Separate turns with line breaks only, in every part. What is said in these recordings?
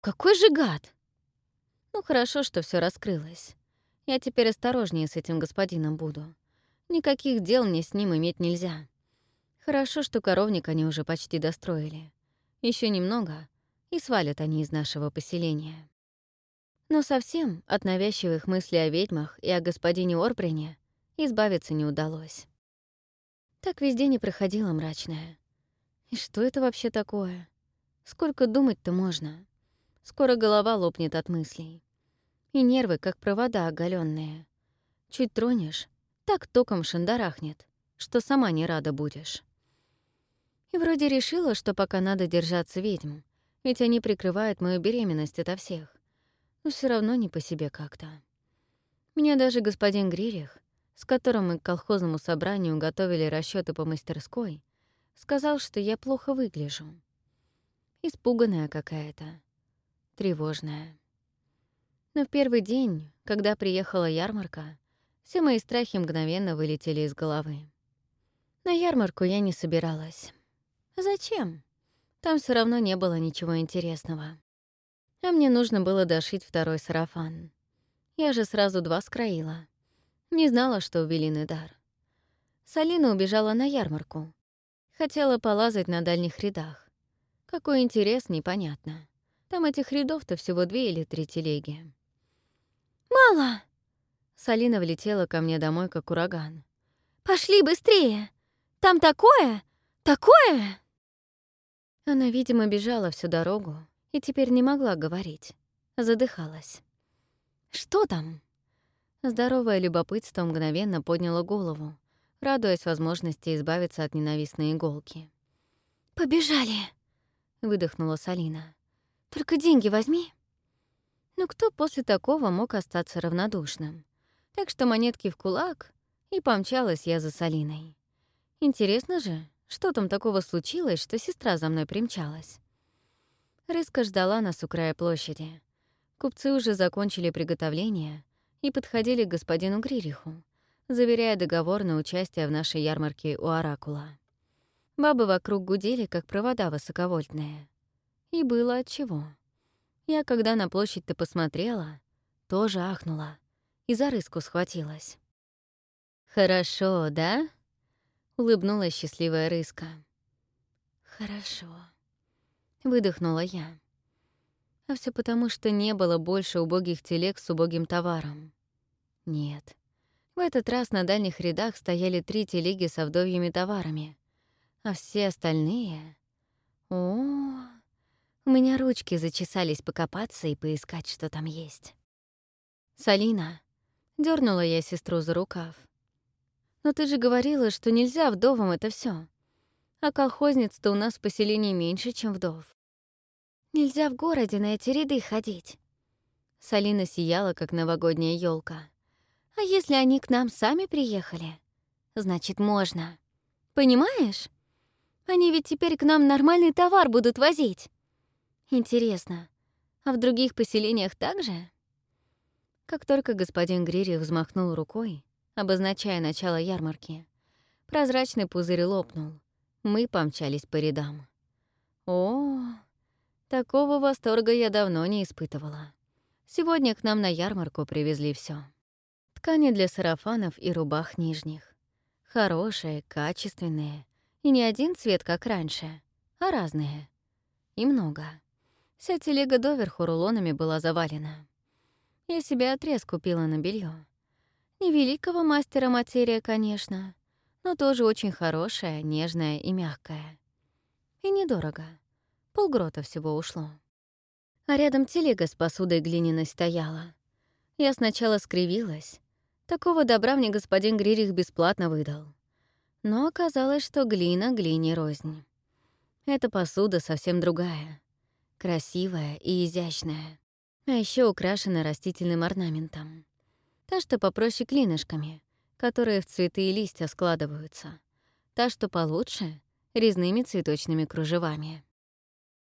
Какой же гад! Ну, хорошо, что все раскрылось. Я теперь осторожнее с этим господином буду. Никаких дел мне с ним иметь нельзя. Хорошо, что коровник они уже почти достроили. Еще немного, и свалят они из нашего поселения. Но совсем от навязчивых мыслей о ведьмах и о господине Орбрине избавиться не удалось. Так везде не проходило мрачное. И что это вообще такое? Сколько думать-то можно? Скоро голова лопнет от мыслей. И нервы, как провода оголенные. Чуть тронешь, так током шандарахнет, что сама не рада будешь. И вроде решила, что пока надо держаться ведьм, ведь они прикрывают мою беременность ото всех. Но все равно не по себе как-то. Меня даже господин Гририх, с которым мы к колхозному собранию готовили расчеты по мастерской, сказал, что я плохо выгляжу. Испуганная какая-то, тревожная. Но в первый день, когда приехала ярмарка, все мои страхи мгновенно вылетели из головы. На ярмарку я не собиралась. Зачем? Там все равно не было ничего интересного. А мне нужно было дошить второй сарафан. Я же сразу два скроила. Не знала, что у Велины дар. Салина убежала на ярмарку. Хотела полазать на дальних рядах. Какой интерес, непонятно. Там этих рядов-то всего две или три телеги.
«Мало!»
Салина влетела ко мне домой, как ураган.
«Пошли быстрее! Там такое! Такое!»
Она, видимо, бежала всю дорогу и теперь не могла говорить. Задыхалась. «Что там?» Здоровое любопытство мгновенно подняло голову, радуясь возможности избавиться от ненавистной иголки.
«Побежали!»
— выдохнула Салина.
«Только деньги возьми».
Ну кто после такого мог остаться равнодушным? Так что монетки в кулак, и помчалась я за Салиной. Интересно же, что там такого случилось, что сестра за мной примчалась? Рыска ждала нас у края площади. Купцы уже закончили приготовление, и подходили к господину Гририху, заверяя договор на участие в нашей ярмарке у Оракула. Бабы вокруг гудели, как провода высоковольтные. И было отчего. Я, когда на площадь-то посмотрела, тоже ахнула и за рыску схватилась. «Хорошо, да?» — улыбнулась счастливая рыска. «Хорошо», — выдохнула я. А все потому, что не было больше убогих телег с убогим товаром. Нет. В этот раз на дальних рядах стояли три телеги с вдовьими товарами. А все остальные... О, у меня ручки зачесались покопаться и поискать, что там есть. «Салина», — дернула я сестру за рукав. «Но ты же говорила, что нельзя вдовам это все. А колхозниц-то у нас в поселении меньше, чем вдов.
Нельзя в городе на эти ряды ходить.
Салина сияла, как новогодняя елка.
А если они к нам сами приехали? Значит, можно. Понимаешь? Они ведь теперь к нам нормальный товар будут возить. Интересно, а в других поселениях так же?
Как только господин Грири взмахнул рукой, обозначая начало ярмарки, прозрачный пузырь лопнул. Мы помчались по рядам. О, Такого восторга я давно не испытывала. Сегодня к нам на ярмарку привезли все: Ткани для сарафанов и рубах нижних. Хорошие, качественные. И не один цвет, как раньше, а разные. И много. Вся телега доверху рулонами была завалена. Я себе отрез купила на белье. Невеликого мастера материя, конечно, но тоже очень хорошая, нежная и мягкая. И недорого. Полгрота всего ушло. А рядом телега с посудой глиняной стояла. Я сначала скривилась. Такого добра мне господин Гририх бесплатно выдал. Но оказалось, что глина глине рознь. Эта посуда совсем другая. Красивая и изящная. А еще украшена растительным орнаментом. Та, что попроще клинышками, которые в цветы и листья складываются. Та, что получше — резными цветочными кружевами.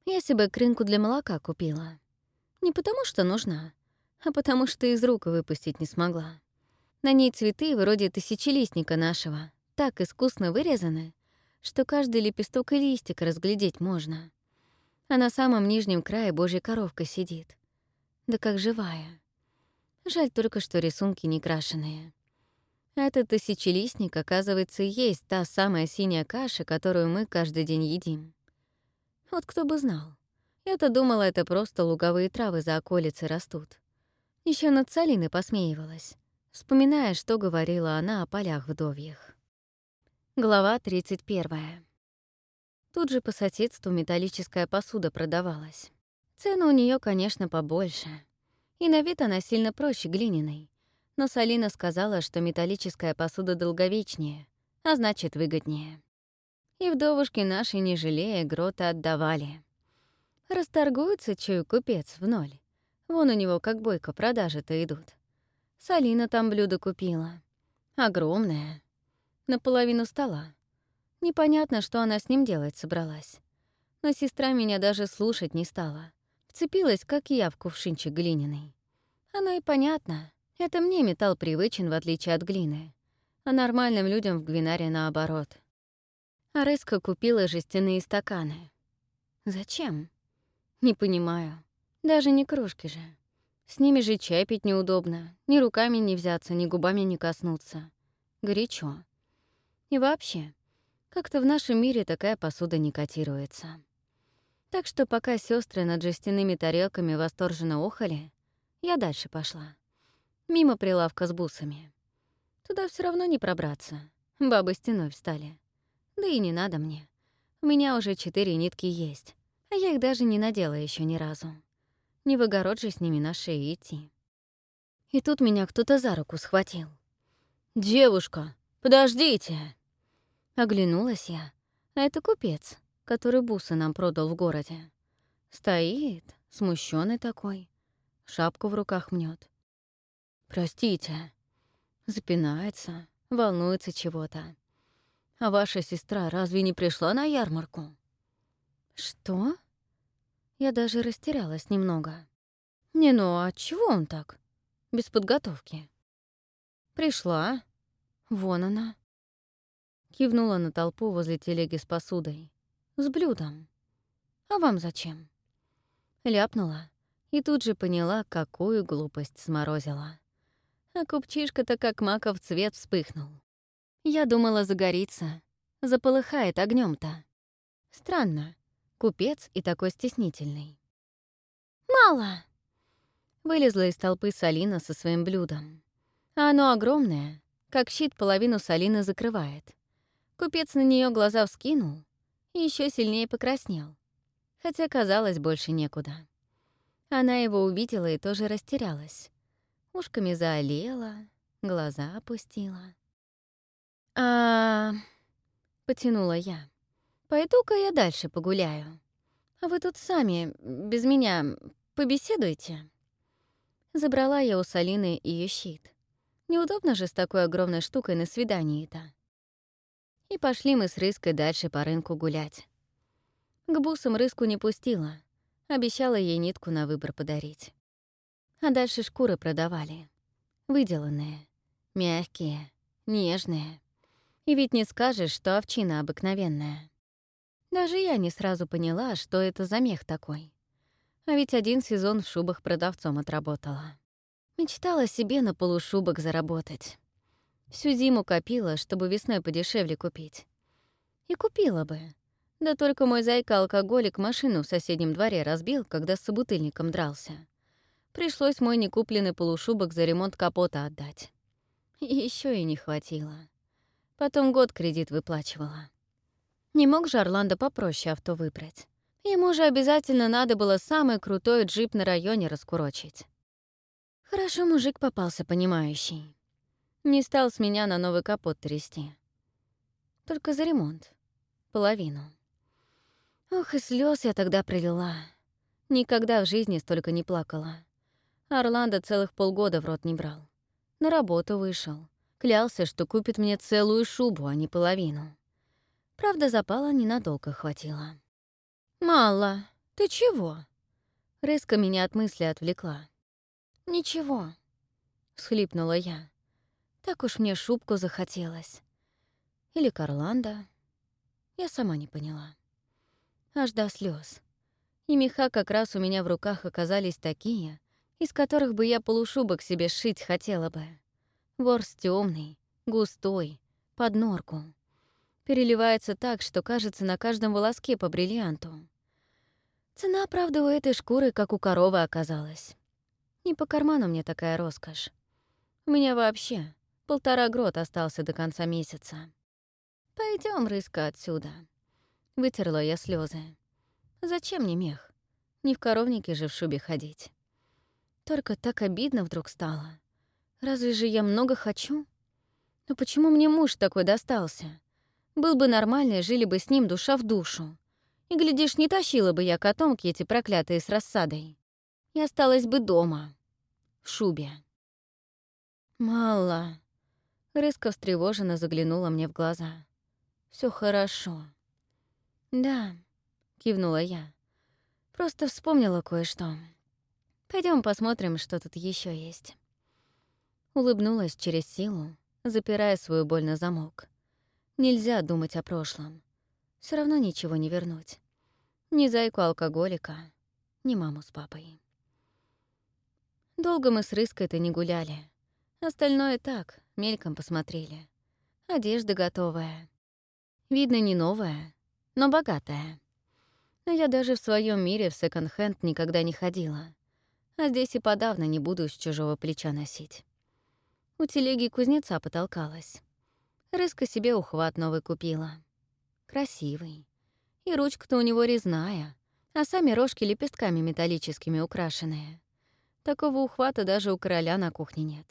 Я себе крынку для молока купила. Не потому что нужна, а потому что из рук выпустить не смогла. На ней цветы вроде тысячелистника нашего, так искусно вырезаны, что каждый лепесток и листик разглядеть можно. А на самом нижнем крае божья коровка сидит. Да как живая. Жаль только, что рисунки не крашеные. Этот тысячелистник, оказывается, и есть та самая синяя каша, которую мы каждый день едим. Вот кто бы знал. Я-то думала, это просто луговые травы за околицей растут. Еще над Салиной посмеивалась, вспоминая, что говорила она о полях вдовьях. Глава 31. Тут же по соседству металлическая посуда продавалась. Цены у нее, конечно, побольше. И на вид она сильно проще глиняной. Но Салина сказала, что металлическая посуда долговечнее, а значит, выгоднее. И вдовушки наши, не жалея, грота отдавали. Расторгуется, чую, купец в ноль. Вон у него как бойко продажи-то идут. Салина там блюдо купила. Огромное. Наполовину стола. Непонятно, что она с ним делать собралась. Но сестра меня даже слушать не стала. Вцепилась, как я, в кувшинчик глиняный. Оно и понятно. Это мне металл привычен, в отличие от глины. А нормальным людям в Гвинаре наоборот. А Рыска купила жестяные стаканы. Зачем? Не понимаю. Даже не кружки же. С ними же чай пить неудобно. Ни руками не взяться, ни губами не коснуться. Горячо. И вообще, как-то в нашем мире такая посуда не котируется. Так что пока сестры над жестяными тарелками восторженно охали, я дальше пошла. Мимо прилавка с бусами. Туда все равно не пробраться. Бабы стеной встали. Да и не надо мне. У меня уже четыре нитки есть а я их даже не надела еще ни разу. Не в огород же с ними на шее идти. И тут меня кто-то за руку схватил. «Девушка, подождите!» Оглянулась я, а это купец, который бусы нам продал в городе. Стоит, смущенный такой, шапку в руках мнет. «Простите», запинается, волнуется чего-то. «А ваша сестра разве не пришла на ярмарку?» «Что?» Я даже растерялась немного. «Не, ну а чего он так? Без подготовки?» «Пришла. Вон она». Кивнула на толпу возле телеги с посудой. «С блюдом. А вам зачем?» Ляпнула и тут же поняла, какую глупость сморозила. А купчишка-то как маков цвет вспыхнул. Я думала загорится, заполыхает огнем то Странно, Купец и такой стеснительный. «Мало!» Вылезла из толпы Салина со своим блюдом. А оно огромное, как щит половину Салины закрывает. Купец на нее глаза вскинул и еще сильнее покраснел. Хотя, казалось, больше некуда. Она его увидела и тоже растерялась. Ушками заолела, глаза опустила. «А...» — потянула я. Пойду-ка я дальше погуляю. А вы тут сами, без меня, побеседуйте. Забрала я у Салины ее щит. Неудобно же с такой огромной штукой на свидании-то. И пошли мы с Рыской дальше по рынку гулять. К бусам Рыску не пустила. Обещала ей нитку на выбор подарить. А дальше шкуры продавали. Выделанные, мягкие, нежные. И ведь не скажешь, что овчина обыкновенная. Даже я не сразу поняла, что это за мех такой. А ведь один сезон в шубах продавцом отработала. Мечтала себе на полушубок заработать. Всю зиму копила, чтобы весной подешевле купить. И купила бы. Да только мой зайка-алкоголик машину в соседнем дворе разбил, когда с собутыльником дрался. Пришлось мой некупленный полушубок за ремонт капота отдать. Еще и не хватило. Потом год кредит выплачивала. Не мог же Орландо попроще авто выбрать. Ему же обязательно надо было самый крутой джип на районе раскурочить. Хорошо мужик попался понимающий. Не стал с меня на новый капот трясти. Только за ремонт. Половину. Ох, и слез я тогда пролила. Никогда в жизни столько не плакала. Орландо целых полгода в рот не брал. На работу вышел. Клялся, что купит мне целую шубу, а не половину. Правда, запала ненадолго хватило. «Мало. Ты чего?» Резко меня от мысли отвлекла. «Ничего», — схлипнула я. «Так уж мне шубку захотелось. Или Карланда. Я сама не поняла. Аж до слез. И меха как раз у меня в руках оказались такие, из которых бы я полушубок себе сшить хотела бы. Ворс темный, густой, под норку. Переливается так, что кажется на каждом волоске по бриллианту. Цена, правда, у этой шкуры, как у коровы, оказалась. Не по карману мне такая роскошь. У меня вообще полтора грот остался до конца месяца. Пойдем, рыска, отсюда. Вытерла я слезы. Зачем мне мех? Не в коровнике же в шубе ходить. Только так обидно вдруг стало. Разве же я много хочу? Но почему мне муж такой достался? Был бы нормальный, жили бы с ним душа в душу. И, глядишь, не тащила бы я котомки эти проклятые с рассадой. И осталась бы дома, в шубе. «Мало». Рыска встревоженно заглянула мне в глаза. Все хорошо». «Да», — кивнула я. «Просто вспомнила кое-что. Пойдем посмотрим, что тут еще есть». Улыбнулась через силу, запирая свою боль на замок. Нельзя думать о прошлом. Все равно ничего не вернуть. Ни зайку-алкоголика, ни маму с папой. Долго мы с Рыской-то не гуляли. Остальное так, мельком посмотрели. Одежда готовая. Видно, не новая, но богатая. Я даже в своем мире в секонд-хенд никогда не ходила. А здесь и подавно не буду с чужого плеча носить. У телеги кузнеца потолкалась. Рыска себе ухват новый купила. Красивый. И ручка-то у него резная, а сами рожки лепестками металлическими украшенные. Такого ухвата даже у короля на кухне нет.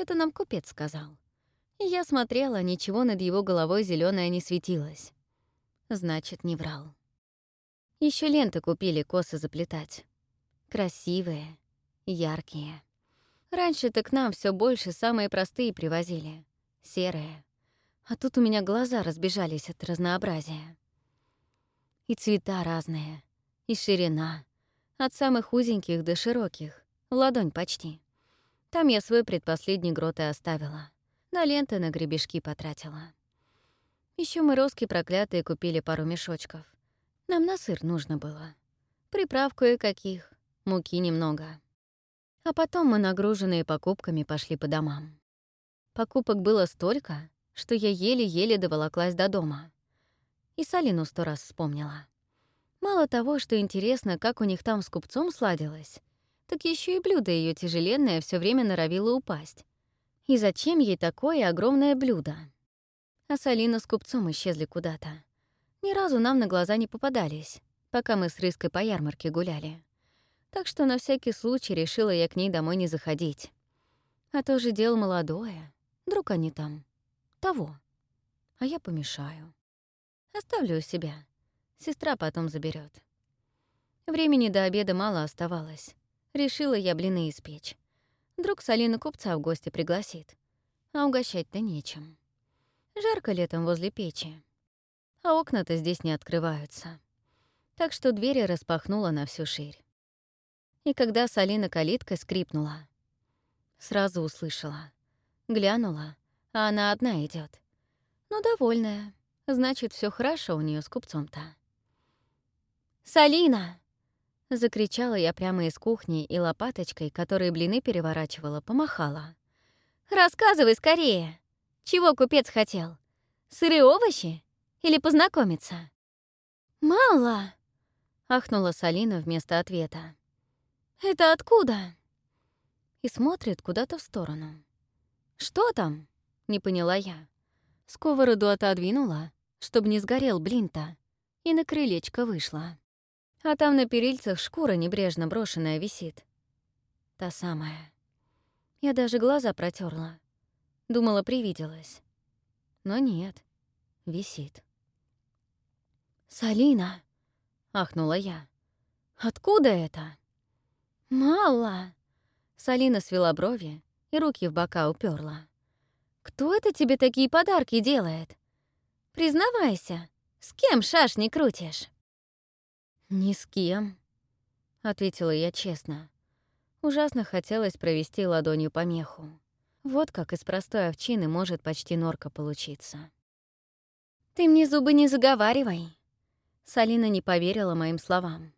Это нам купец сказал. Я смотрела, ничего над его головой зеленое не светилось. Значит, не врал. Еще ленты купили косы заплетать. Красивые, яркие. Раньше-то к нам все больше самые простые привозили. Серые. А тут у меня глаза разбежались от разнообразия. И цвета разные, и ширина. От самых узеньких до широких, ладонь почти. Там я свой предпоследний грот и оставила. На ленты на гребешки потратила. Еще мы роски проклятые купили пару мешочков. Нам на сыр нужно было. Приправ кое-каких, муки немного. А потом мы, нагруженные покупками, пошли по домам. Покупок было столько, что я еле-еле доволоклась до дома и Салину сто раз вспомнила. Мало того, что интересно, как у них там с купцом сладилось, так еще и блюдо ее тяжеленное все время норовило упасть. И зачем ей такое огромное блюдо? А Салина с купцом исчезли куда-то. Ни разу нам на глаза не попадались, пока мы с Рыской по ярмарке гуляли. Так что на всякий случай решила я к ней домой не заходить. А то же дело молодое. Вдруг они там. Того. А я помешаю. Оставлю у себя. Сестра потом заберет. Времени до обеда мало оставалось. Решила я блины испечь. Вдруг Салина купца в гости пригласит. А угощать-то нечем. Жарко летом возле печи. А окна-то здесь не открываются. Так что двери распахнула на всю ширь. И когда Салина калиткой скрипнула, сразу услышала. Глянула, а она одна идет. Ну, довольная. Значит, все хорошо у нее с купцом-то. «Салина!» — закричала я прямо из кухни и лопаточкой, которой блины переворачивала, помахала. «Рассказывай скорее! Чего купец хотел? Сырые овощи? Или познакомиться?» «Мало!» — ахнула Салина вместо ответа. «Это откуда?» И смотрит куда-то в сторону. «Что там?» — не поняла я. Сковороду отодвинула, чтобы не сгорел блин-то, и на крылечко вышла. А там на перильцах шкура небрежно брошенная висит. Та самая. Я даже глаза протерла. Думала, привиделась. Но нет, висит. «Салина!» — ахнула я. «Откуда это?» «Мало!» Салина свела брови и руки в бока уперла. «Кто это тебе такие подарки делает? Признавайся, с кем шашни крутишь?» «Ни с кем», — ответила я честно. Ужасно хотелось провести ладонью по меху. Вот как из простой овчины может почти норка получиться. «Ты мне зубы не заговаривай!» Салина не поверила моим словам.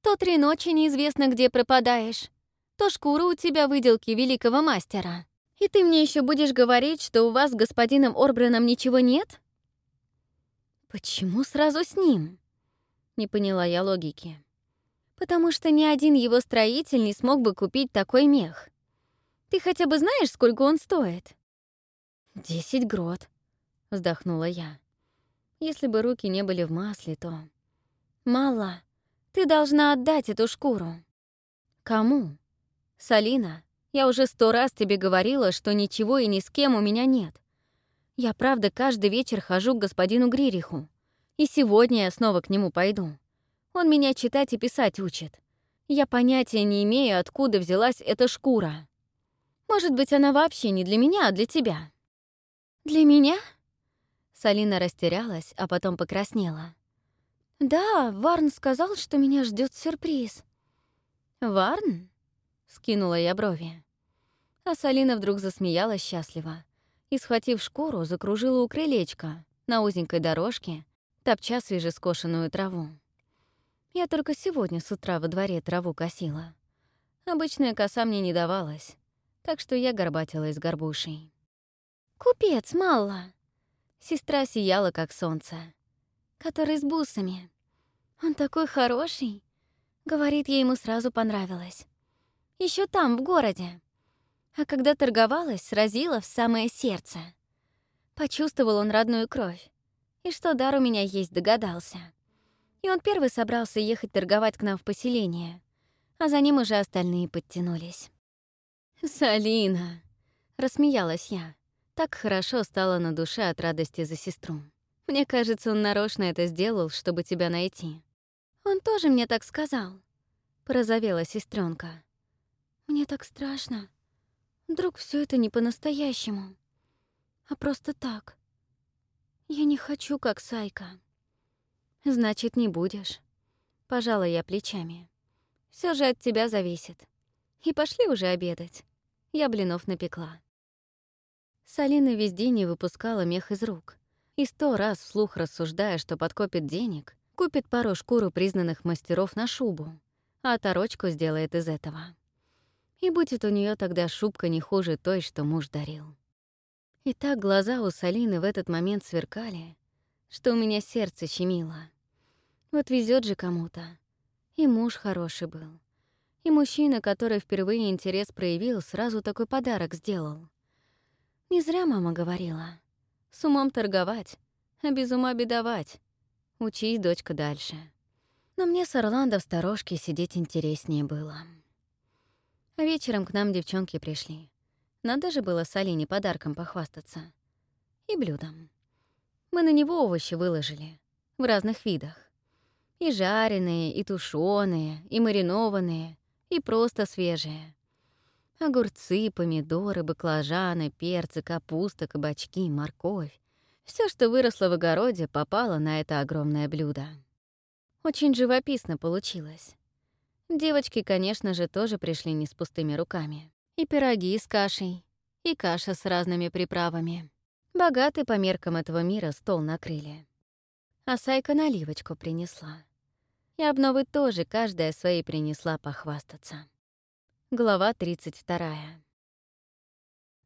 То три ночи неизвестно где пропадаешь, то шкура у тебя выделки великого мастера. И ты мне еще будешь говорить, что у вас с господином Орбреном ничего нет? Почему сразу с ним? Не поняла я логики. Потому что ни один его строитель не смог бы купить такой мех. Ты хотя бы знаешь, сколько он стоит? Десять грот, вздохнула я. Если бы руки не были в масле, то... Мало. Ты должна отдать эту шкуру. Кому? Салина, я уже сто раз тебе говорила, что ничего и ни с кем у меня нет. Я, правда, каждый вечер хожу к господину Гририху. И сегодня я снова к нему пойду. Он меня читать и писать учит. Я понятия не имею, откуда взялась эта шкура. Может быть, она вообще не для меня, а для тебя. Для меня? Салина растерялась, а потом покраснела. Да, Варн сказал, что меня ждет сюрприз. Варн? Скинула я брови. А Салина вдруг засмеялась счастливо и, схватив шкуру, закружила у крылечка на узенькой дорожке, топча свежескошенную траву. Я только сегодня с утра во дворе траву косила. Обычная коса мне не давалась, так что я горбатилась горбушей. «Купец, Малла!» Сестра сияла, как солнце. «Который с бусами. Он такой хороший!» Говорит, ей ему сразу понравилось еще там, в городе. А когда торговалась, сразила в самое сердце. Почувствовал он родную кровь. И что дар у меня есть, догадался. И он первый собрался ехать торговать к нам в поселение, а за ним уже остальные подтянулись. «Салина!» — рассмеялась я. Так хорошо стало на душе от радости за сестру. Мне кажется, он нарочно это сделал, чтобы тебя найти. Он тоже мне так сказал. Порозовела сестренка. Мне так страшно. Вдруг все это не по-настоящему, а просто так. Я не хочу, как Сайка. Значит, не будешь. Пожала я плечами. Все же от тебя зависит. И пошли уже обедать. Я блинов напекла. Салина весь день не выпускала мех из рук. И сто раз вслух рассуждая, что подкопит денег, купит пару шкуру признанных мастеров на шубу, а оторочку сделает из этого. И будет у нее тогда шубка не хуже той, что муж дарил. И так глаза у Салины в этот момент сверкали, что у меня сердце щемило. Вот везет же кому-то. И муж хороший был. И мужчина, который впервые интерес проявил, сразу такой подарок сделал. Не зря мама говорила. С умом торговать, а без ума бедовать. Учись, дочка, дальше. Но мне с Орландо в сторожке сидеть интереснее было. А вечером к нам девчонки пришли. Надо же было Салине подарком похвастаться. И блюдом. Мы на него овощи выложили. В разных видах. И жареные, и тушеные, и маринованные, и просто свежие. Огурцы, помидоры, баклажаны, перцы, капуста, кабачки, морковь. Все, что выросло в огороде, попало на это огромное блюдо. Очень живописно получилось. Девочки, конечно же, тоже пришли не с пустыми руками. И пироги с кашей, и каша с разными приправами. Богатый по меркам этого мира стол накрыли. А Сайка наливочку принесла. И обновы тоже каждая своей принесла похвастаться. Глава 32.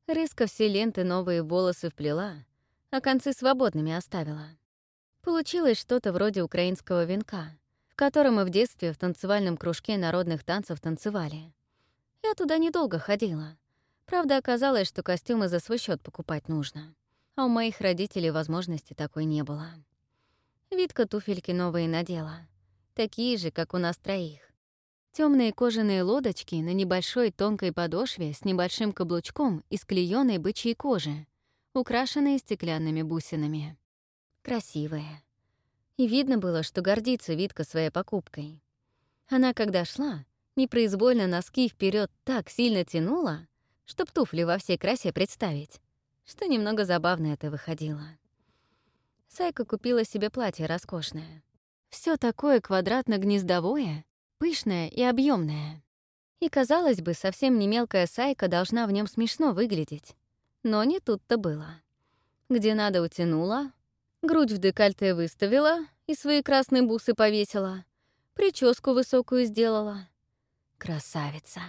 Рыска все ленты новые волосы вплела, а концы свободными оставила. Получилось что-то вроде украинского венка — в котором мы в детстве в танцевальном кружке народных танцев танцевали. Я туда недолго ходила. Правда, оказалось, что костюмы за свой счет покупать нужно. А у моих родителей возможности такой не было. Витка туфельки новые надела. Такие же, как у нас троих. Темные кожаные лодочки на небольшой тонкой подошве с небольшим каблучком из клеёной бычьей кожи, украшенные стеклянными бусинами. Красивые. И видно было, что гордится Витка своей покупкой. Она, когда шла, непроизвольно носки вперед так сильно тянула, чтоб туфли во всей красе представить, что немного забавно это выходило. Сайка купила себе платье роскошное. все такое квадратно-гнездовое, пышное и объемное. И, казалось бы, совсем не мелкая Сайка должна в нем смешно выглядеть. Но не тут-то было. Где надо утянула, грудь в декольте выставила, и свои красные бусы повесила.
Прическу высокую сделала. Красавица.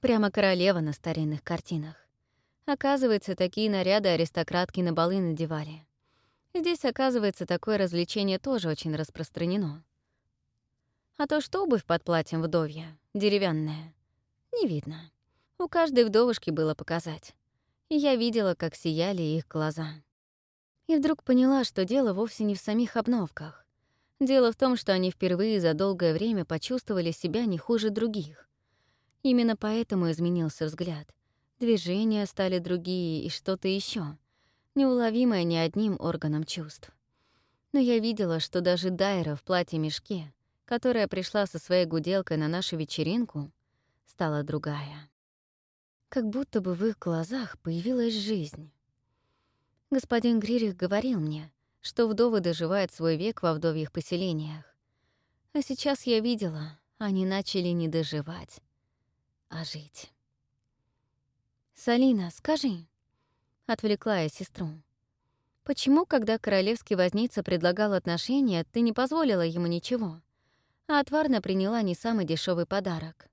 Прямо королева на старинных картинах. Оказывается, такие наряды аристократки на балы надевали. Здесь, оказывается, такое развлечение тоже очень распространено. А то, что обувь под платьем вдовья, деревянная, не видно. У каждой вдовушки было показать. И я видела, как сияли их глаза. И вдруг поняла, что дело вовсе не в самих обновках. Дело в том, что они впервые за долгое время почувствовали себя не хуже других. Именно поэтому изменился взгляд. Движения стали другие и что-то еще, неуловимое ни одним органом чувств. Но я видела, что даже Дайра в платье-мешке, которая пришла со своей гуделкой на нашу вечеринку, стала другая. Как будто бы в их глазах появилась жизнь. Господин Гририх говорил мне, что вдовы доживают свой век во вдовьих поселениях. А сейчас я видела, они начали не доживать, а жить. «Салина, скажи», — отвлекла я сестру, «почему, когда королевский возница предлагал отношения, ты не позволила ему ничего, а отварно приняла не самый дешевый подарок?»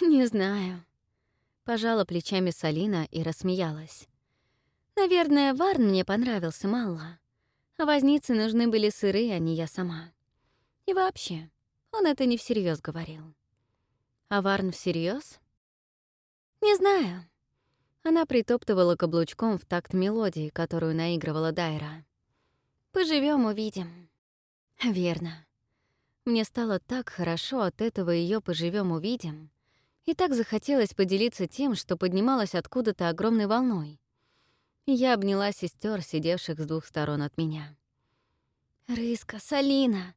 «Не знаю», — пожала плечами Салина и рассмеялась. «Наверное, Варн мне понравился мало. А возницы нужны были сыры, а не я сама. И вообще, он это не всерьез говорил. А Варн всерьез? Не знаю. Она притоптывала каблучком в такт мелодии, которую наигрывала Дайра. Поживем, увидим. Верно. Мне стало так хорошо от этого ее поживем, увидим. И так захотелось поделиться тем, что поднималось откуда-то огромной волной, я обняла сестер, сидевших с двух сторон от меня. «Рыска, Салина,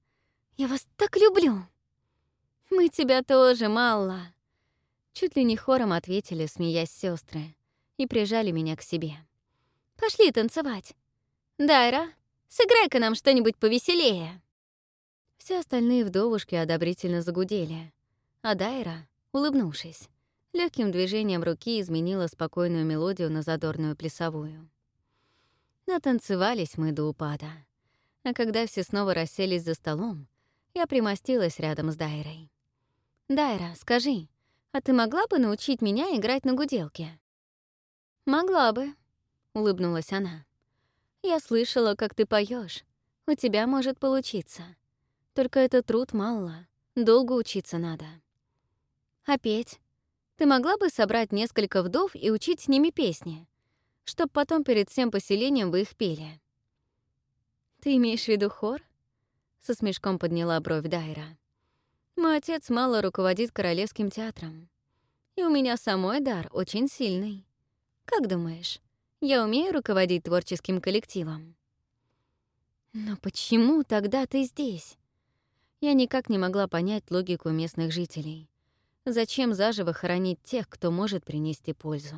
я вас так люблю!» «Мы тебя тоже, Малла!» Чуть ли не хором ответили, смеясь сестры, и прижали меня к себе. «Пошли танцевать! Дайра, сыграй-ка нам что-нибудь повеселее!» Все остальные вдовушки одобрительно загудели, а Дайра, улыбнувшись, легким движением руки изменила спокойную мелодию на задорную плясовую. Натанцевались мы до упада. А когда все снова расселись за столом, я примостилась рядом с Дайрой. «Дайра, скажи, а ты могла бы научить меня играть на гуделке?» «Могла бы», — улыбнулась она. «Я слышала, как ты поешь. У тебя может получиться. Только это труд мало, долго учиться надо. А петь? Ты могла бы собрать несколько вдов и учить с ними песни, чтоб потом перед всем поселением вы их пели?» «Ты имеешь в виду хор?» — со смешком подняла бровь Дайра. «Мой отец мало руководит Королевским театром. И у меня самой дар очень сильный. Как думаешь, я умею руководить творческим коллективом?» «Но почему тогда ты здесь?» Я никак не могла понять логику местных жителей. Зачем заживо хоронить тех, кто может принести пользу?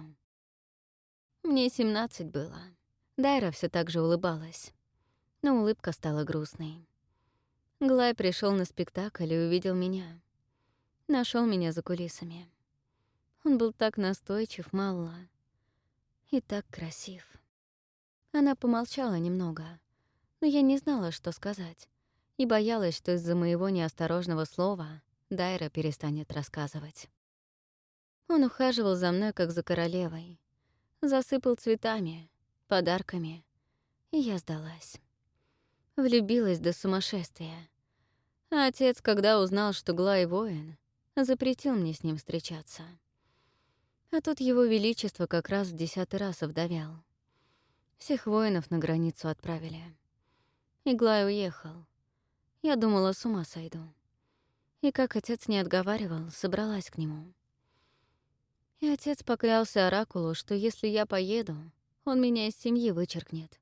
Мне 17 было. Дайра все так же улыбалась. Но улыбка стала грустной. Глай пришел на спектакль и увидел меня. Нашел меня за кулисами. Он был так настойчив, мало. И так красив. Она помолчала немного, но я не знала, что сказать, и боялась, что из-за моего неосторожного слова Дайра перестанет рассказывать. Он ухаживал за мной, как за королевой. Засыпал цветами, подарками, и я сдалась. Влюбилась до сумасшествия. Отец, когда узнал, что Глай воин, запретил мне с ним встречаться. А тут его величество как раз в десятый раз овдовял. Всех воинов на границу отправили. И Глай уехал. Я думала, с ума сойду. И как отец не отговаривал, собралась к нему. И отец поклялся Оракулу, что если я поеду, он меня из семьи вычеркнет.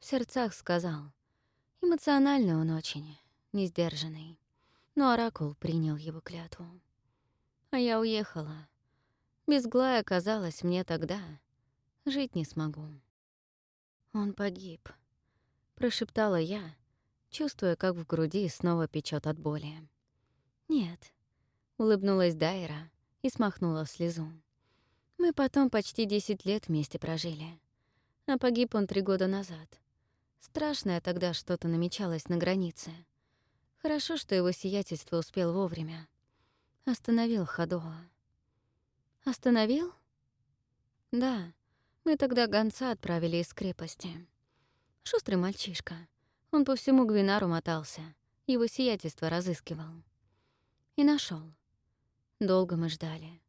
В сердцах сказал. Эмоциональный он очень, не сдержанный. Но Оракул принял его клятву. А я уехала. Без Глая казалось мне тогда, жить не смогу. Он погиб, прошептала я, чувствуя, как в груди снова печет от боли. «Нет», — улыбнулась Дайра и смахнула слезу. «Мы потом почти десять лет вместе прожили. А погиб он три года назад. Страшное тогда что-то намечалось на границе. Хорошо, что его сиятельство успел вовремя. Остановил Ходоа. Остановил? Да, мы тогда гонца отправили из крепости. Шустрый мальчишка. Он по всему Гвинару мотался. Его сиятельство разыскивал. И нашел. Долго мы ждали.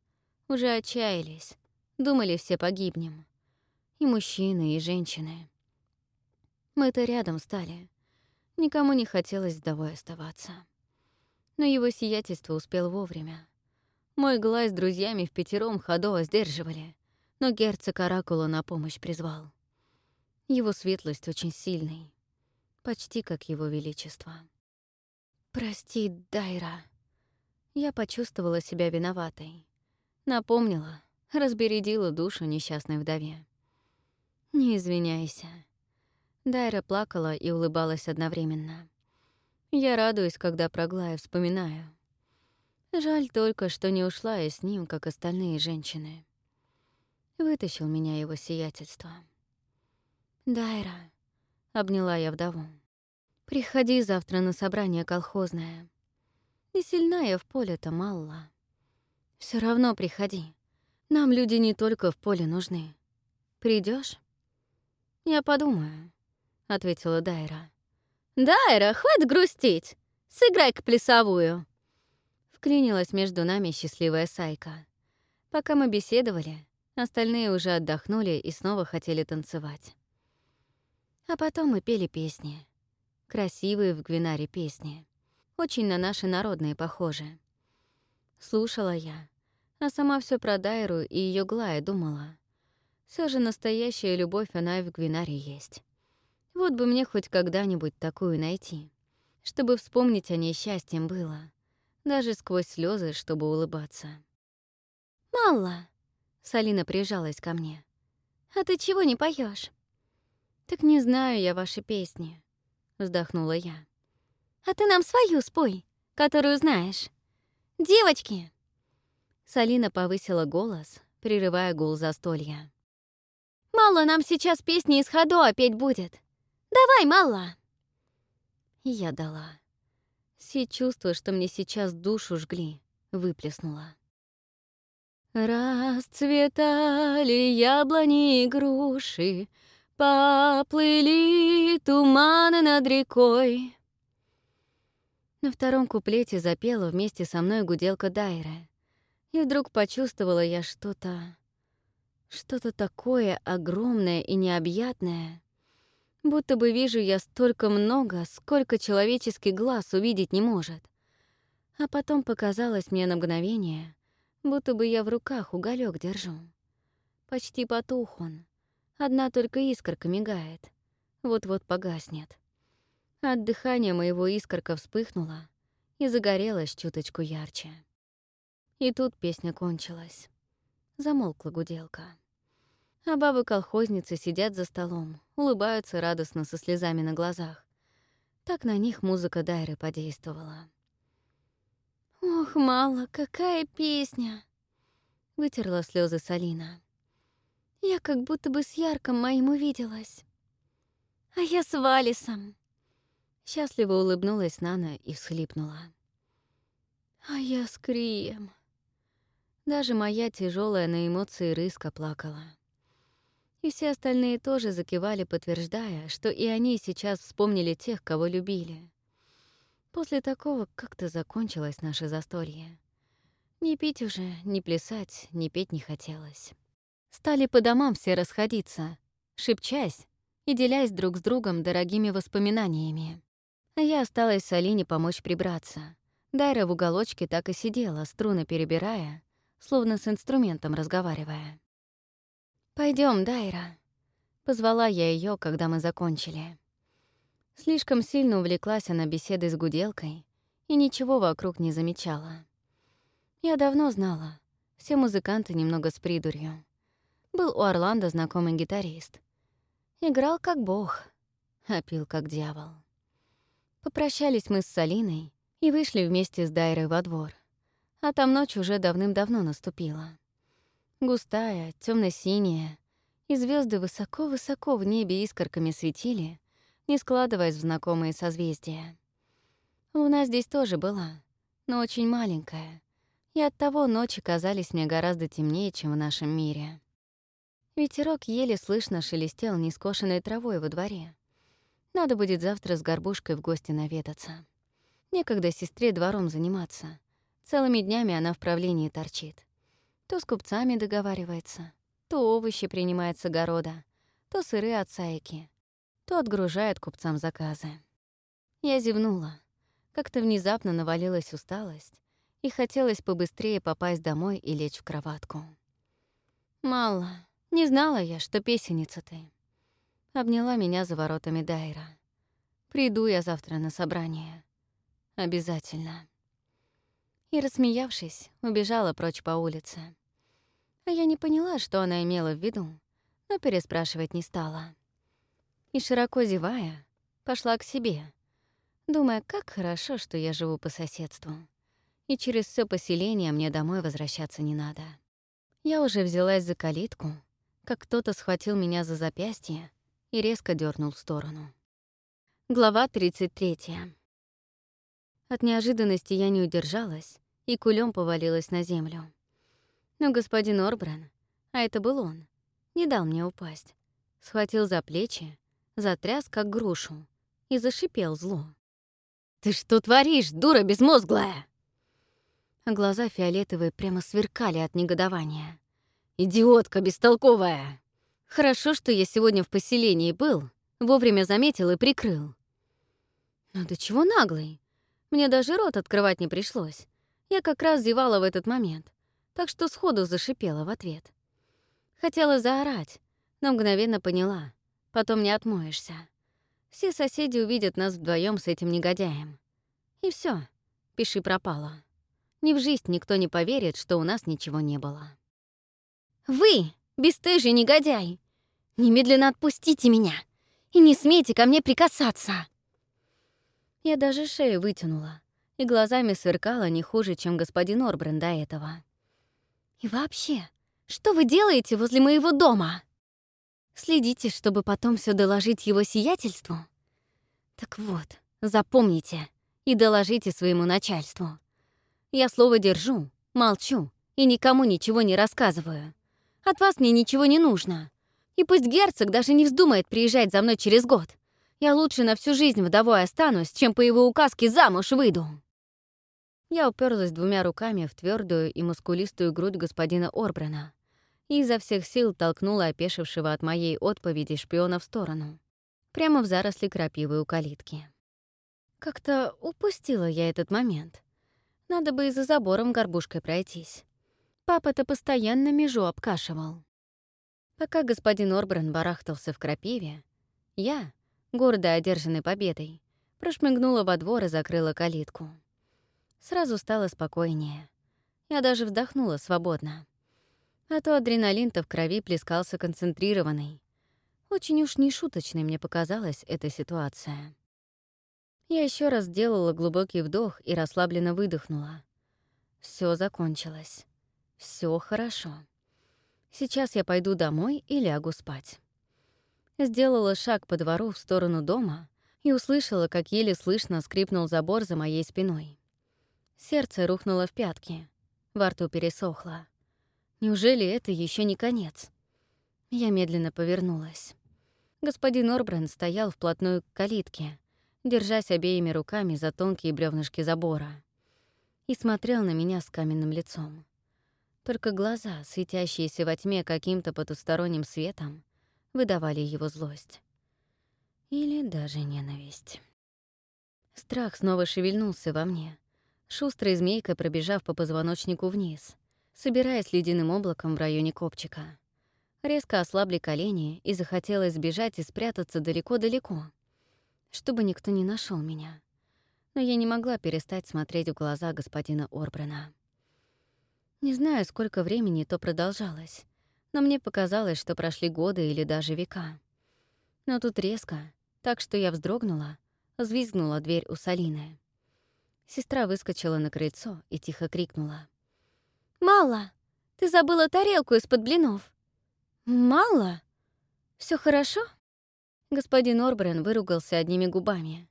Уже отчаялись. Думали, все погибнем. И мужчины, и женщины. Мы-то рядом стали. Никому не хотелось вдовой оставаться. Но его сиятельство успел вовремя. Мой глаз с друзьями в пятером ходово сдерживали, но герцог Оракула на помощь призвал. Его светлость очень сильный, почти как его величество. «Прости, Дайра». Я почувствовала себя виноватой. Напомнила, разбередила душу несчастной вдове. «Не извиняйся». Дайра плакала и улыбалась одновременно. Я радуюсь, когда про Глая вспоминаю. Жаль только, что не ушла я с ним, как остальные женщины. Вытащил меня его сиятельство. «Дайра», — обняла я вдову, — «приходи завтра на собрание колхозное. Не сильна я в поле-то мало. Все равно приходи. Нам люди не только в поле нужны. Придешь? «Я подумаю», — ответила Дайра. «Дайра, хватит грустить! Сыграй-ка плясовую!» Вклинилась между нами счастливая Сайка. Пока мы беседовали, остальные уже отдохнули и снова хотели танцевать. А потом мы пели песни. Красивые в Гвинаре песни. Очень на наши народные похожи. Слушала я, а сама все про Дайру и ее Глая думала. Все же настоящая любовь она и в Гвинаре есть. Вот бы мне хоть когда-нибудь такую найти, чтобы вспомнить о ней счастьем было, даже сквозь слезы, чтобы улыбаться. «Малла!» — Салина прижалась ко мне. «А ты чего не поешь? «Так не знаю я ваши песни», — вздохнула я. «А ты нам свою спой, которую знаешь. Девочки!» Салина повысила голос, прерывая гул застолья. «Мало нам сейчас песни из ходу опять будет. Давай, Малла!» Я дала. Все чувства, что мне сейчас душу жгли, выплеснула. Расцветали яблони и груши, Поплыли туманы над рекой. На втором куплете запела вместе со мной гуделка Дайра. И вдруг почувствовала я что-то... Что-то такое огромное и необъятное, Будто бы вижу я столько много, сколько человеческий глаз увидеть не может. А потом показалось мне на мгновение, будто бы я в руках уголек держу. Почти потух он. Одна только искорка мигает. Вот-вот погаснет. От дыхания моего искорка вспыхнула и загорелась чуточку ярче. И тут песня кончилась. Замолкла гуделка. А бабы-колхозницы сидят за столом, улыбаются радостно со слезами на глазах. Так на них музыка Дайры подействовала. «Ох, мало, какая песня!» — вытерла слезы Салина. «Я как будто бы с Ярком моим увиделась. А я с Валисом!» Счастливо улыбнулась Нана и всхлипнула. «А я с Крием!» Даже моя тяжелая на эмоции рыска плакала. И все остальные тоже закивали, подтверждая, что и они сейчас вспомнили тех, кого любили. После такого как-то закончилось наше застолье. Ни пить уже, ни плясать, ни петь не хотелось. Стали по домам все расходиться, шепчась и делясь друг с другом дорогими воспоминаниями. Я осталась с Алине помочь прибраться. Дайра в уголочке так и сидела, струны перебирая, словно с инструментом разговаривая. Пойдем, Дайра», — позвала я ее, когда мы закончили. Слишком сильно увлеклась она беседой с гуделкой и ничего вокруг не замечала. Я давно знала, все музыканты немного с придурью. Был у Орландо знакомый гитарист. Играл как бог, а пил как дьявол. Попрощались мы с Салиной и вышли вместе с Дайрой во двор. А там ночь уже давным-давно наступила. Густая, темно синяя и звезды высоко-высоко в небе искорками светили, не складываясь в знакомые созвездия. Луна здесь тоже была, но очень маленькая, и оттого ночи казались мне гораздо темнее, чем в нашем мире. Ветерок еле слышно шелестел нескошенной травой во дворе. Надо будет завтра с горбушкой в гости наведаться. Некогда сестре двором заниматься. Целыми днями она в правлении торчит. То с купцами договаривается, то овощи принимает с огорода, то сыры от сайки, то отгружает купцам заказы. Я зевнула. Как-то внезапно навалилась усталость, и хотелось побыстрее попасть домой и лечь в кроватку. «Мало. Не знала я, что песенница ты». Обняла меня за воротами Дайра. «Приду я завтра на собрание. Обязательно». И, рассмеявшись, убежала прочь по улице. А я не поняла, что она имела в виду, но переспрашивать не стала. И, широко зевая, пошла к себе, думая, как хорошо, что я живу по соседству. И через все поселение мне домой возвращаться не надо. Я уже взялась за калитку, как кто-то схватил меня за запястье и резко дернул в сторону. Глава 33. От неожиданности я не удержалась и кулем повалилась на землю. Но господин Орбран, а это был он, не дал мне упасть. Схватил за плечи, затряс, как грушу, и зашипел зло. «Ты что творишь, дура безмозглая?» А глаза фиолетовые прямо сверкали от негодования. «Идиотка бестолковая! Хорошо, что я сегодня в поселении был, вовремя заметил и прикрыл. Но до чего наглый? Мне даже рот открывать не пришлось. Я как раз зевала в этот момент, так что сходу зашипела в ответ. Хотела заорать, но мгновенно поняла. Потом не отмоешься. Все соседи увидят нас вдвоем с этим негодяем. И все, пиши пропало. Ни в жизнь никто не поверит, что у нас ничего не было. «Вы, бесстыжий негодяй! Немедленно отпустите меня и не смейте ко мне прикасаться!» Я даже шею вытянула и глазами сверкала не хуже, чем господин Орбрен до этого. «И вообще, что вы делаете возле моего дома?» Следите, чтобы потом все доложить его сиятельству? Так вот, запомните и доложите своему начальству. Я слово держу, молчу и никому ничего не рассказываю. От вас мне ничего не нужно. И пусть герцог даже не вздумает приезжать за мной через год. Я лучше на всю жизнь вдовой останусь, чем по его указке замуж выйду. Я уперлась двумя руками в твердую и мускулистую грудь господина Орбрана и изо всех сил толкнула опешившего от моей отповеди шпиона в сторону, прямо в заросли крапивы у калитки. Как-то упустила я этот момент. Надо бы и за забором горбушкой пройтись. Папа-то постоянно межу обкашивал. Пока господин Орбран барахтался в крапиве, я, гордо одержанной победой, прошмыгнула во двор и закрыла калитку. Сразу стало спокойнее. Я даже вдохнула свободно. А то адреналин-то в крови плескался концентрированный. Очень уж нешуточной мне показалась эта ситуация. Я еще раз сделала глубокий вдох и расслабленно выдохнула. Все закончилось. Все хорошо. Сейчас я пойду домой и лягу спать. Сделала шаг по двору в сторону дома и услышала, как еле слышно скрипнул забор за моей спиной. Сердце рухнуло в пятки, во рту пересохло. Неужели это еще не конец? Я медленно повернулась. Господин Орбран стоял вплотную к калитке, держась обеими руками за тонкие бревнышки забора, и смотрел на меня с каменным лицом. Только глаза, светящиеся во тьме каким-то потусторонним светом, выдавали его злость. Или даже ненависть. Страх снова шевельнулся во мне, шустрой змейкой пробежав по позвоночнику вниз — собираясь ледяным облаком в районе копчика. Резко ослабли колени, и захотелось сбежать и спрятаться далеко-далеко, чтобы никто не нашел меня. Но я не могла перестать смотреть в глаза господина Орбрена. Не знаю, сколько времени то продолжалось, но мне показалось, что прошли годы или даже века. Но тут резко, так что я вздрогнула, взвизгнула дверь у Салины. Сестра выскочила на крыльцо и тихо крикнула. «Мало! Ты забыла тарелку из-под блинов!» «Мало? Все хорошо?» Господин Орбрен выругался одними губами.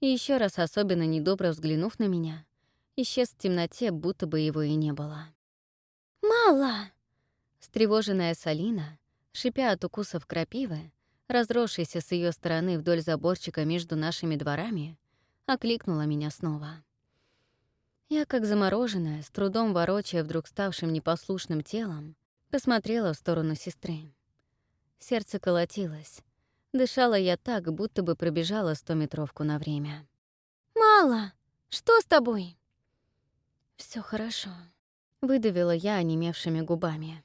И еще раз особенно недобро взглянув на меня, исчез в темноте, будто бы его и не было.
«Мало!»
Встревоженная Салина, шипя от укусов крапивы, разросшейся с ее стороны вдоль заборчика между нашими дворами, окликнула меня снова. Я, как замороженная, с трудом ворочая вдруг ставшим непослушным телом, посмотрела в сторону сестры. Сердце колотилось. Дышала я так, будто бы пробежала стометровку на время.
«Мало! Что с тобой?»
Все хорошо», — выдавила я онемевшими губами.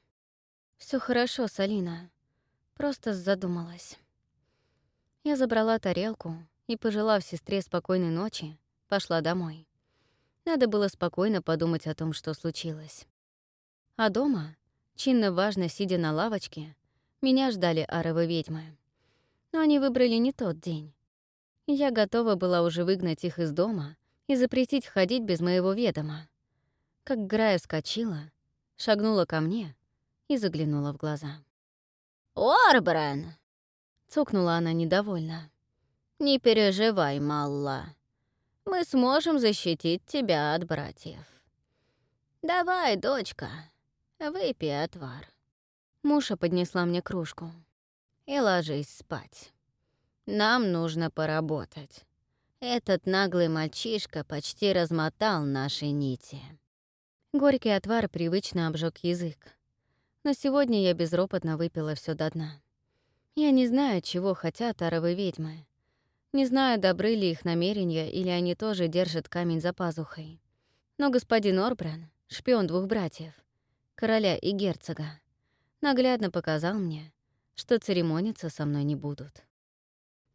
Все хорошо, Салина. Просто задумалась». Я забрала тарелку и, пожелав сестре спокойной ночи, пошла домой. Надо было спокойно подумать о том, что случилось. А дома, чинно-важно сидя на лавочке, меня ждали аровы ведьмы. Но они выбрали не тот день. Я готова была уже выгнать их из дома и запретить ходить без моего ведома. Как Грая вскочила, шагнула ко мне и заглянула в глаза.
«Орбрен!»
— цокнула она недовольно.
«Не переживай, Малла мы сможем защитить тебя от братьев. Давай, дочка, выпей отвар.
Муша поднесла мне кружку.
И ложись спать. Нам нужно поработать. Этот наглый мальчишка почти размотал наши нити.
Горький отвар привычно обжег язык. Но сегодня я безропотно выпила все до дна. Я не знаю, чего хотят аровы ведьмы. Не знаю, добры ли их намерения, или они тоже держат камень за пазухой. Но господин Орбран, шпион двух братьев, короля и герцога, наглядно показал мне, что церемониться со мной не будут.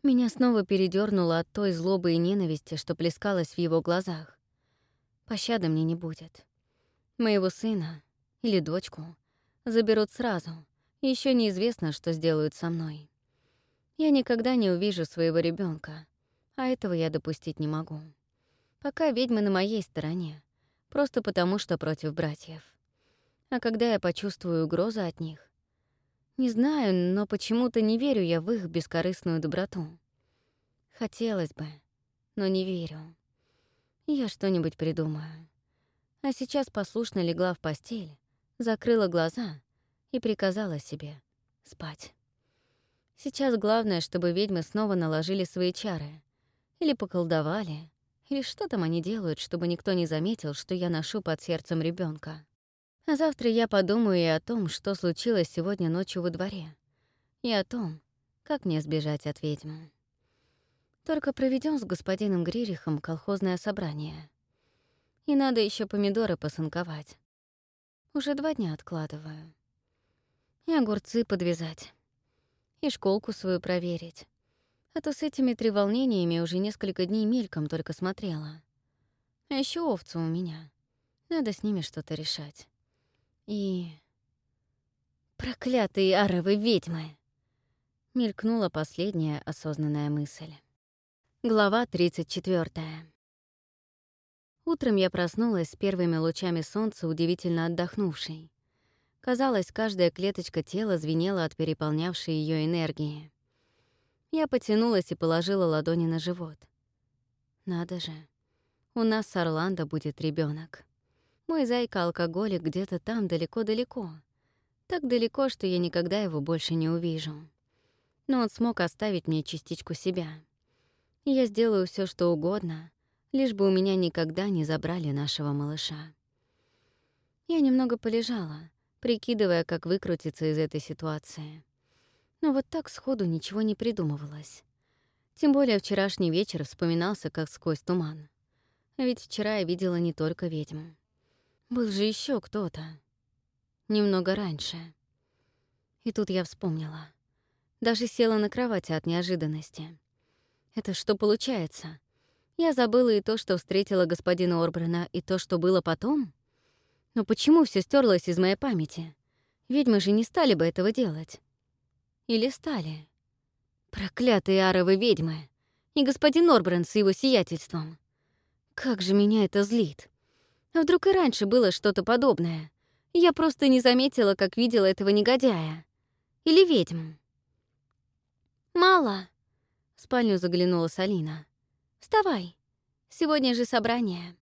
Меня снова передернуло от той злобы и ненависти, что плескалась в его глазах. Пощады мне не будет. Моего сына или дочку заберут сразу, еще неизвестно, что сделают со мной. Я никогда не увижу своего ребенка, а этого я допустить не могу. Пока ведьмы на моей стороне, просто потому что против братьев. А когда я почувствую угрозу от них, не знаю, но почему-то не верю я в их бескорыстную доброту. Хотелось бы, но не верю. Я что-нибудь придумаю. А сейчас послушно легла в постель, закрыла глаза и приказала себе спать. Сейчас главное, чтобы ведьмы снова наложили свои чары. Или поколдовали. Или что там они делают, чтобы никто не заметил, что я ношу под сердцем ребенка. А завтра я подумаю и о том, что случилось сегодня ночью во дворе. И о том, как мне сбежать от ведьм. Только проведем с господином Гририхом колхозное собрание. И надо еще помидоры посынковать. Уже два дня откладываю. И огурцы подвязать и школку свою проверить. А то с этими треволнениями уже несколько дней мельком только смотрела. А еще овцы у меня. Надо с ними что-то решать. И... Проклятые аровы ведьмы! Мелькнула последняя осознанная мысль. Глава 34. Утром я проснулась с первыми лучами солнца, удивительно отдохнувшей. Казалось, каждая клеточка тела звенела от переполнявшей ее энергии. Я потянулась и положила ладони на живот. Надо же, у нас с Орландо будет ребенок. Мой зайка-алкоголик где-то там далеко-далеко. Так далеко, что я никогда его больше не увижу. Но он смог оставить мне частичку себя. Я сделаю все, что угодно, лишь бы у меня никогда не забрали нашего малыша. Я немного полежала, прикидывая, как выкрутиться из этой ситуации. Но вот так сходу ничего не придумывалось. Тем более вчерашний вечер вспоминался как сквозь туман. Ведь вчера я видела не только ведьм. Был же еще кто-то. Немного раньше. И тут я вспомнила. Даже села на кровати от неожиданности. Это что получается? Я забыла и то, что встретила господина Орбрена, и то, что было потом? Но почему все стерлось из моей памяти? Ведьмы же не стали бы этого делать. Или стали? Проклятые аровы ведьмы! И господин Орбрен с его сиятельством. Как же меня это злит. А вдруг и раньше было что-то подобное? Я просто не заметила, как видела этого негодяя. Или ведьм.
«Мало!»
В спальню заглянула Салина.
Вставай. Сегодня же собрание».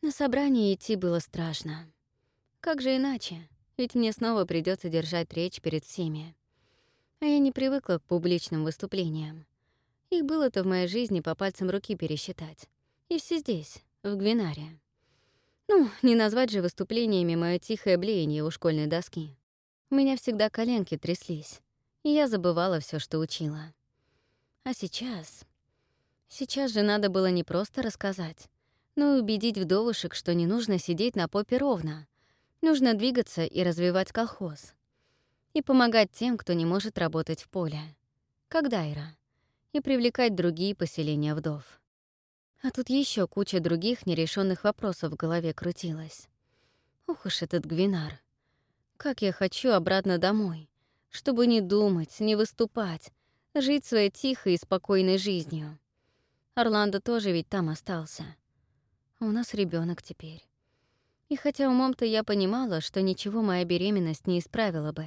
На собрание идти было страшно. Как же иначе? Ведь мне снова придется держать речь перед всеми. А я не привыкла к публичным выступлениям. Их было-то в моей жизни по пальцам руки пересчитать. И все здесь, в Гвинаре. Ну, не назвать же выступлениями мое тихое блеяние у школьной доски. У меня всегда коленки тряслись, и я забывала все, что учила. А сейчас... Сейчас же надо было не просто рассказать, но и убедить вдовушек, что не нужно сидеть на попе ровно. Нужно двигаться и развивать колхоз. И помогать тем, кто не может работать в поле. Как Дайра. И привлекать другие поселения вдов. А тут еще куча других нерешенных вопросов в голове крутилась. Ух уж этот Гвинар. Как я хочу обратно домой, чтобы не думать, не выступать, жить своей тихой и спокойной жизнью. Орландо тоже ведь там остался. У нас ребенок теперь. И хотя умом-то я понимала, что ничего моя беременность не исправила бы,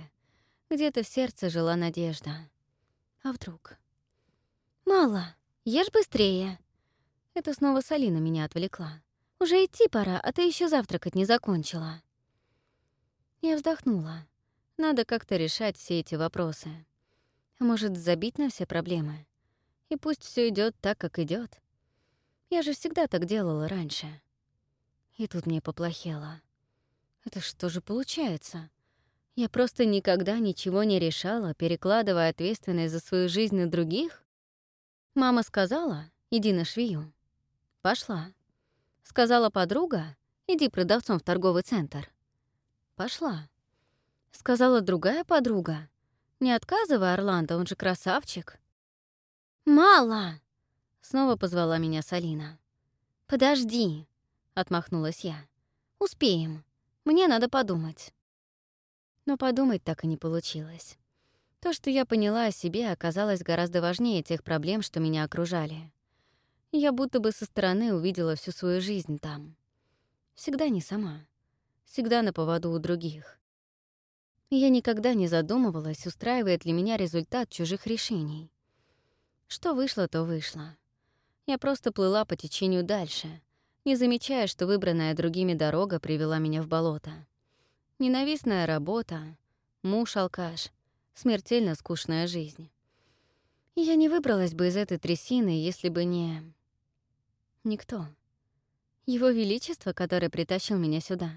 где-то в сердце жила надежда. А вдруг? «Мало, ешь быстрее!» Это снова Салина меня отвлекла. «Уже идти пора, а ты еще завтракать не закончила». Я вздохнула. Надо как-то решать все эти вопросы. Может, забить на все проблемы? И пусть все идет так, как идет. Я же всегда так делала раньше. И тут мне поплохело. Это что же получается? Я просто никогда ничего не решала, перекладывая ответственность за свою жизнь на других? Мама сказала, иди на швею. Пошла. Сказала подруга, иди продавцом в торговый центр. Пошла. Сказала другая подруга, не отказывай Орландо, он же красавчик. «Мало!» — снова позвала меня Салина. «Подожди!» — отмахнулась я. «Успеем. Мне надо подумать». Но подумать так и не получилось. То, что я поняла о себе, оказалось гораздо важнее тех проблем, что меня окружали. Я будто бы со стороны увидела всю свою жизнь там. Всегда не сама. Всегда на поводу у других. Я никогда не задумывалась, устраивает ли меня результат чужих решений. Что вышло, то вышло. Я просто плыла по течению дальше, не замечая, что выбранная другими дорога привела меня в болото. Ненавистная работа, муж-алкаш, смертельно скучная жизнь. я не выбралась бы из этой трясины, если бы не... Никто. Его Величество, который притащил меня сюда.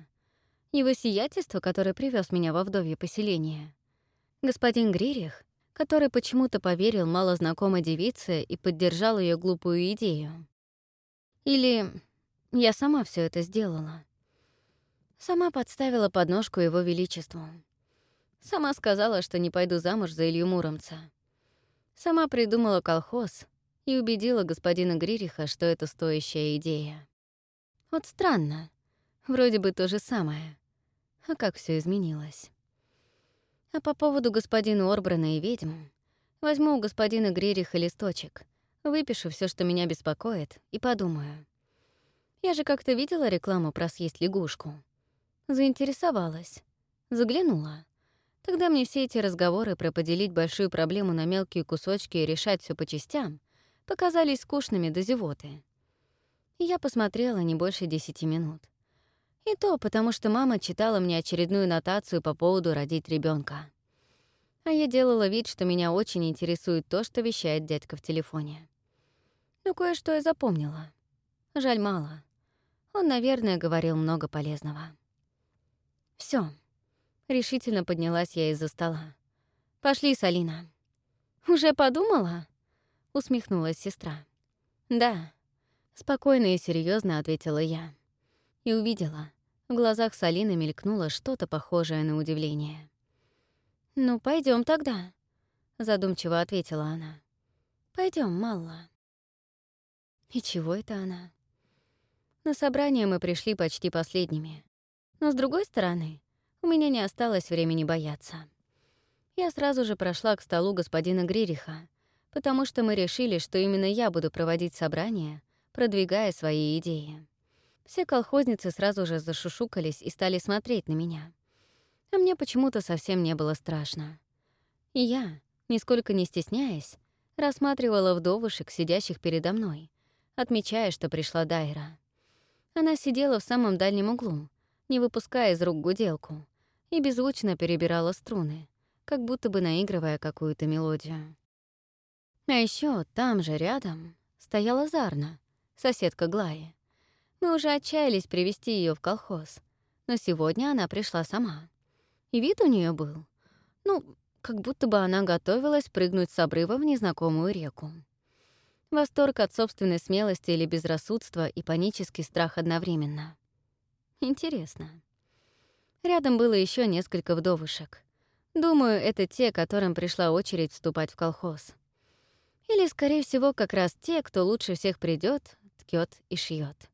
Его Сиятельство, который привез меня во вдовье поселение. Господин Гририх, который почему-то поверил малознакомой девице и поддержал ее глупую идею. Или я сама все это сделала. Сама подставила подножку его величеству. Сама сказала, что не пойду замуж за Илью Муромца. Сама придумала колхоз, и убедила господина Гририха, что это стоящая идея. Вот странно. Вроде бы то же самое. А как все изменилось? А по поводу господина Орбрана и ведьм, возьму у господина Гририха листочек, выпишу все, что меня беспокоит, и подумаю. Я же как-то видела рекламу про съесть лягушку. Заинтересовалась. Заглянула. Тогда мне все эти разговоры про поделить большую проблему на мелкие кусочки и решать все по частям — показались скучными до зевоты. Я посмотрела не больше десяти минут. И то потому, что мама читала мне очередную нотацию по поводу родить ребенка. А я делала вид, что меня очень интересует то, что вещает дядька в телефоне. Но кое-что я запомнила. Жаль, мало. Он, наверное, говорил много полезного. Все. Решительно поднялась я из-за стола. «Пошли, Салина». «Уже подумала?» — усмехнулась сестра. «Да», — спокойно и серьезно ответила я. И увидела. В глазах Салины мелькнуло что-то похожее на удивление. «Ну, пойдем тогда», — задумчиво ответила она. Пойдем, Малла». И чего это она? На собрание мы пришли почти последними. Но, с другой стороны, у меня не осталось времени бояться. Я сразу же прошла к столу господина Гририха, потому что мы решили, что именно я буду проводить собрание, продвигая свои идеи. Все колхозницы сразу же зашушукались и стали смотреть на меня. А мне почему-то совсем не было страшно. И я, нисколько не стесняясь, рассматривала вдовушек, сидящих передо мной,
отмечая, что пришла Дайра. Она сидела в самом дальнем углу, не выпуская из рук гуделку, и беззвучно перебирала струны, как будто бы наигрывая какую-то мелодию. А еще там же рядом стояла Зарна, соседка Глаи. Мы уже отчаялись привести ее в колхоз, но сегодня она пришла сама. И вид у нее был, ну, как будто бы она готовилась прыгнуть с обрыва в незнакомую реку. Восторг от собственной смелости или безрассудства и панический страх одновременно. Интересно. Рядом было еще несколько вдовушек. Думаю, это те, которым пришла очередь вступать в колхоз. Или, скорее всего, как раз те, кто лучше всех придет, ткет и шьет.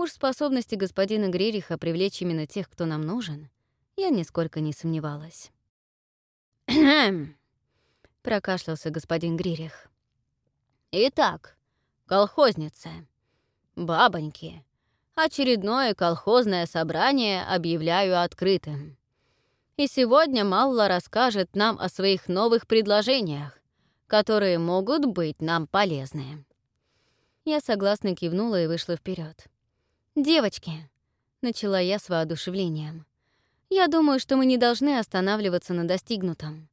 Уж способности господина Гририха привлечь именно тех, кто нам нужен, я нисколько не сомневалась. прокашлялся господин Гририх. «Итак, колхозницы, бабоньки, очередное колхозное собрание объявляю открытым. И сегодня Малла расскажет нам о своих новых предложениях, которые могут быть нам полезны». Я согласно кивнула и вышла вперед. «Девочки», — начала я с воодушевлением, я думаю, что мы не должны останавливаться на достигнутом.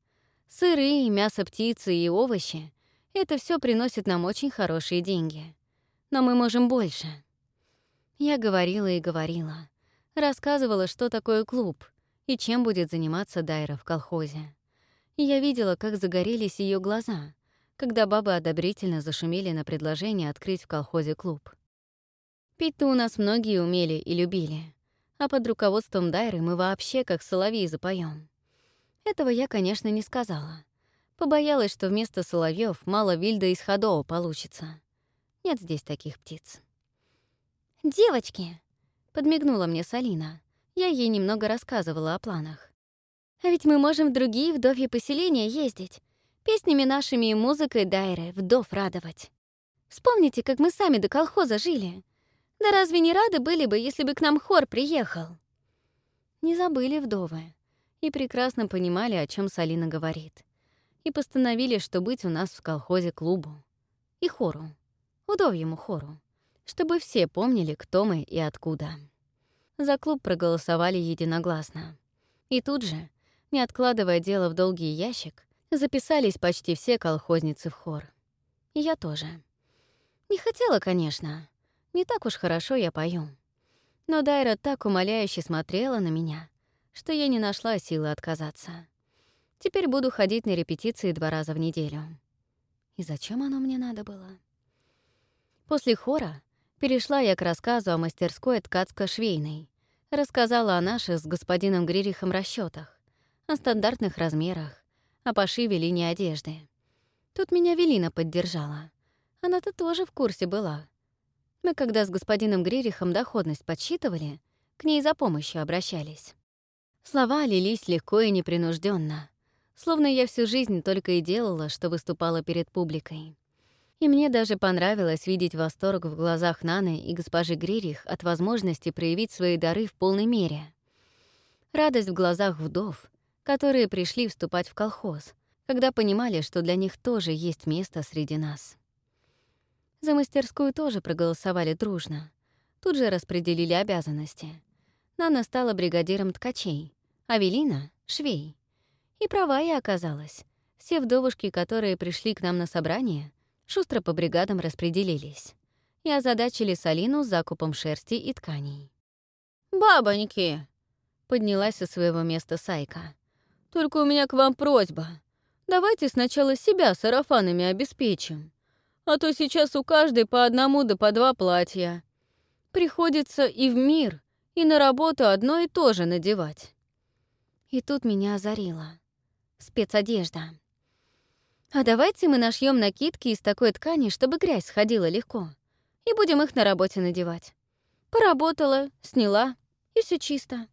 Сыры, мясо птицы и овощи — это все приносит нам очень хорошие деньги. Но мы можем больше. Я говорила и говорила. Рассказывала, что такое клуб и чем будет заниматься Дайра в колхозе. Я видела, как загорелись ее глаза, когда бабы одобрительно зашумели на предложение открыть в колхозе клуб. Пить-то у нас многие умели и любили а под руководством Дайры мы вообще как соловьи запоем. Этого я, конечно, не сказала. Побоялась, что вместо соловьев мало Вильда из Ходоу получится. Нет здесь таких птиц. «Девочки!» — подмигнула мне Салина. Я ей немного рассказывала о планах. «А ведь мы можем в другие вдовьи поселения ездить, песнями нашими и музыкой Дайры вдов радовать. Вспомните, как мы сами до колхоза жили. Да разве не рады были бы, если бы к нам хор приехал? Не забыли вдовы и прекрасно понимали, о чем Салина говорит. И постановили, что быть у нас в колхозе клубу. И хору. Удовьему хору. Чтобы все помнили, кто мы и откуда. За клуб проголосовали единогласно. И тут же, не откладывая дело в долгий ящик, записались почти все колхозницы в хор. И я тоже. Не хотела, конечно, не так уж хорошо я пою. Но Дайра так умоляюще смотрела на меня, что я не нашла силы отказаться. Теперь буду ходить на репетиции два раза в неделю. И зачем оно мне надо было? После хора перешла я к рассказу о мастерской ткацко-швейной. Рассказала о наших с господином Гририхом расчетах, о стандартных размерах, о пошиве линии одежды. Тут меня Велина поддержала. Она-то тоже в курсе была, мы, когда с господином Гририхом доходность подсчитывали, к ней за помощью обращались. Слова лились легко и непринужденно, словно я всю жизнь только и делала, что выступала перед публикой. И мне даже понравилось видеть восторг в глазах Наны и госпожи Гририх от возможности проявить свои дары в полной мере. Радость в глазах вдов, которые пришли вступать в колхоз, когда понимали, что для них тоже есть место среди нас. За мастерскую тоже проголосовали дружно. Тут же распределили обязанности. Нана стала бригадиром ткачей, а Велина — швей. И права я оказалась. Все вдовушки, которые пришли к нам на собрание, шустро по бригадам распределились и озадачили Салину с закупом шерсти и тканей. «Бабоньки!» — поднялась со своего места Сайка. «Только у меня к вам просьба. Давайте сначала себя сарафанами обеспечим а то сейчас у каждой по одному да по два платья. Приходится и в мир, и на работу одно и то же надевать. И тут меня озарило. Спецодежда. А давайте мы нашьем накидки из такой ткани, чтобы грязь сходила легко, и будем их на работе надевать. Поработала, сняла, и все чисто.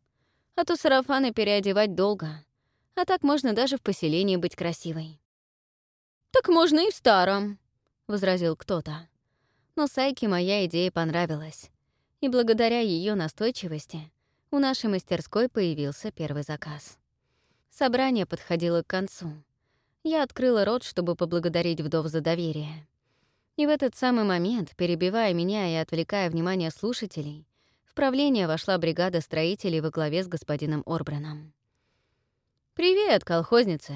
А то сарафаны переодевать долго. А так можно даже в поселении быть красивой. Так можно и в старом, — возразил кто-то. Но Сайке моя идея понравилась, и благодаря ее настойчивости у нашей мастерской появился первый заказ. Собрание подходило к концу. Я открыла рот, чтобы поблагодарить вдов за доверие. И в этот самый момент, перебивая меня и отвлекая внимание слушателей, в правление вошла бригада строителей во главе с господином Орбраном. «Привет, колхозница!»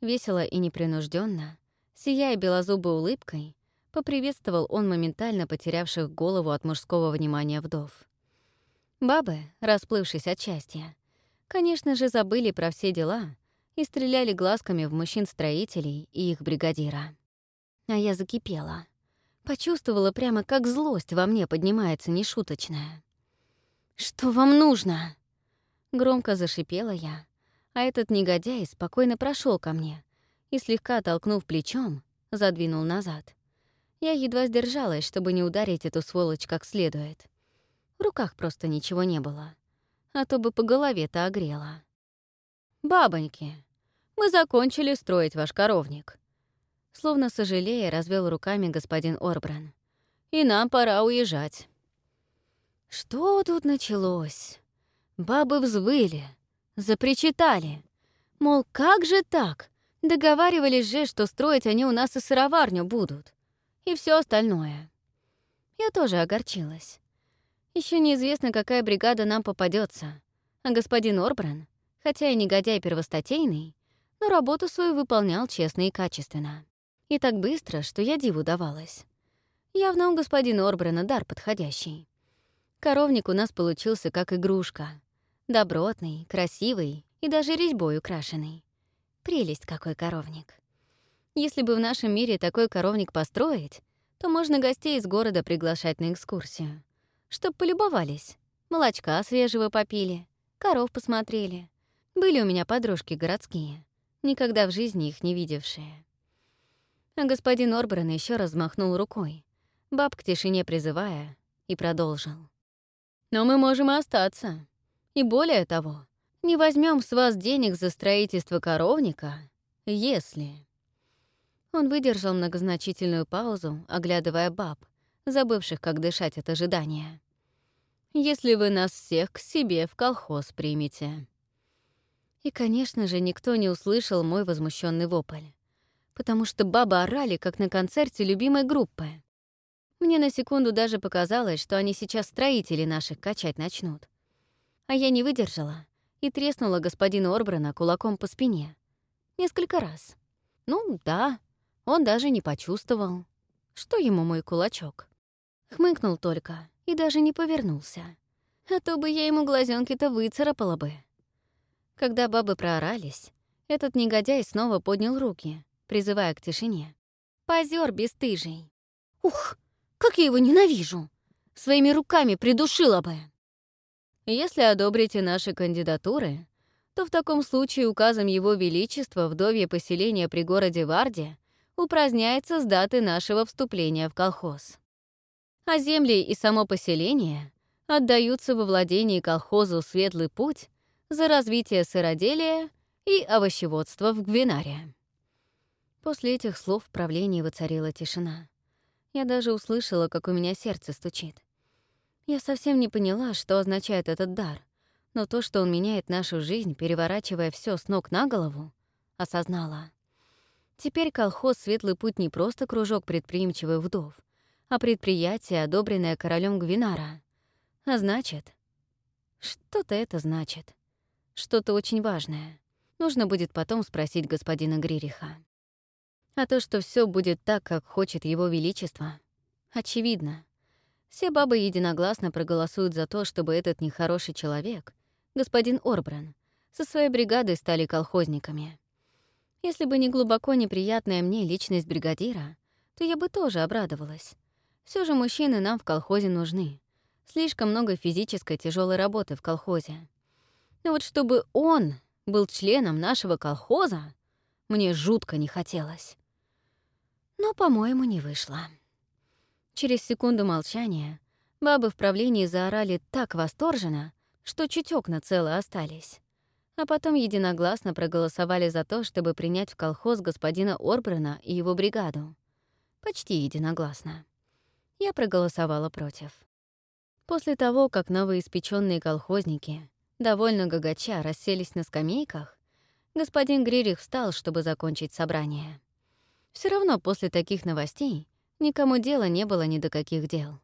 Весело и непринужденно, сияя белозубой улыбкой, поприветствовал он моментально потерявших голову от мужского внимания вдов. Бабы, расплывшись от счастья, конечно же, забыли про все дела и стреляли глазками в мужчин-строителей и их бригадира. А я закипела. Почувствовала прямо, как злость во мне поднимается нешуточная. «Что вам нужно?» Громко зашипела я, а этот негодяй спокойно прошел ко мне и, слегка толкнув плечом, задвинул назад. Я едва сдержалась, чтобы не ударить эту сволочь как следует. В руках просто ничего не было, а то бы по голове-то огрела. «Бабоньки, мы закончили строить ваш коровник», словно сожалея, развел руками господин Орбран. «И нам пора уезжать». Что тут началось? Бабы взвыли, запричитали. Мол, как же так? Договаривались же, что строить они у нас и сыроварню будут. И все остальное. Я тоже огорчилась. Еще неизвестно, какая бригада нам попадется. А господин Орбран, хотя и негодяй первостатейный, но работу свою выполнял честно и качественно. И так быстро, что я диву давалась. Явно у господина Орбрана дар подходящий. Коровник у нас получился как игрушка. Добротный, красивый и даже резьбой украшенный. Прелесть какой коровник. Если бы в нашем мире такой коровник построить, то можно гостей из города приглашать на экскурсию. Чтоб полюбовались, молочка свежего попили, коров посмотрели. Были у меня подружки городские, никогда в жизни их не видевшие. А господин Орбран еще раз махнул рукой, баб к тишине призывая, и продолжил. Но мы можем остаться. И более того, не возьмем с вас денег за строительство коровника, если...» Он выдержал многозначительную паузу, оглядывая баб, забывших, как дышать от ожидания. «Если вы нас всех к себе в колхоз примете». И, конечно же, никто не услышал мой возмущенный вопль, потому что бабы орали, как на концерте любимой группы. Мне на секунду даже показалось, что они сейчас строители наших качать начнут. А я не выдержала и треснула господина Орбрана кулаком по спине. Несколько раз. Ну, да, он даже не почувствовал. Что ему мой кулачок? Хмыкнул только и даже не повернулся. А то бы я ему глазенки-то выцарапала бы. Когда бабы проорались, этот негодяй снова поднял руки, призывая к тишине. Позер бесстыжий. Ух, как я его ненавижу! Своими руками придушила бы. Если одобрите наши кандидатуры, то в таком случае указом Его Величества вдовье поселение при городе Варде упраздняется с даты нашего вступления в колхоз. А земли и само поселение отдаются во владение колхозу «Светлый путь» за развитие сыроделия и овощеводства в Гвинаре. После этих слов в правлении воцарила тишина. Я даже услышала, как у меня сердце стучит. Я совсем не поняла, что означает этот дар, но то, что он меняет нашу жизнь, переворачивая все с ног на голову, осознала. Теперь колхоз «Светлый путь» не просто кружок предприимчивых вдов, а предприятие, одобренное королем Гвинара. А значит... Что-то это значит. Что-то очень важное. Нужно будет потом спросить господина Гририха. А то, что все будет так, как хочет его величество, очевидно. Все бабы единогласно проголосуют за то, чтобы этот нехороший человек, господин Орбран, со своей бригадой стали колхозниками. Если бы не глубоко неприятная мне личность бригадира, то я бы тоже обрадовалась. Все же мужчины нам в колхозе нужны. Слишком много физической тяжелой работы в колхозе. Но вот чтобы он был членом нашего колхоза, мне жутко не хотелось. Но, по-моему, не вышло. Через секунду молчания бабы в правлении заорали так восторженно, что чуть окна целы остались. А потом единогласно проголосовали за то, чтобы принять в колхоз господина Орбрана и его бригаду. Почти единогласно. Я проголосовала против. После того, как новоиспеченные колхозники, довольно гагача, расселись на скамейках, господин Гририх встал, чтобы закончить собрание. Все равно после таких новостей Никому дела не было ни до каких дел.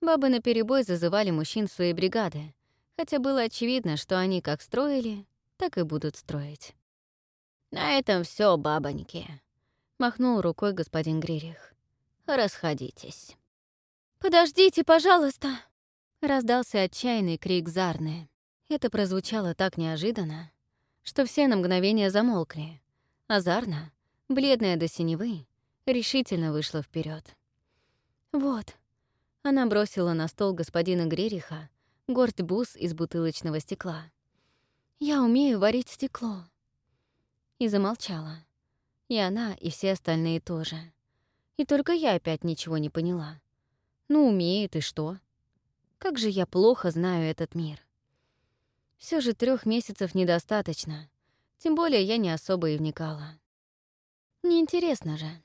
Бабы наперебой зазывали мужчин в свои бригады, хотя было очевидно, что они как строили, так и будут строить. «На этом все, бабоньки», — махнул рукой господин Гририх. «Расходитесь».
«Подождите, пожалуйста!»
— раздался отчаянный крик Зарны. Это прозвучало так неожиданно, что все на мгновение замолкли, а Зарна, бледная до синевы, решительно вышла вперед. «Вот». Она бросила на стол господина Грериха горсть бус из бутылочного стекла. «Я умею варить стекло». И замолчала. И она, и все остальные тоже. И только я опять ничего не поняла. Ну, умеет, и что? Как же я плохо знаю этот мир. Все же трех месяцев недостаточно. Тем более я не особо и вникала. Неинтересно же.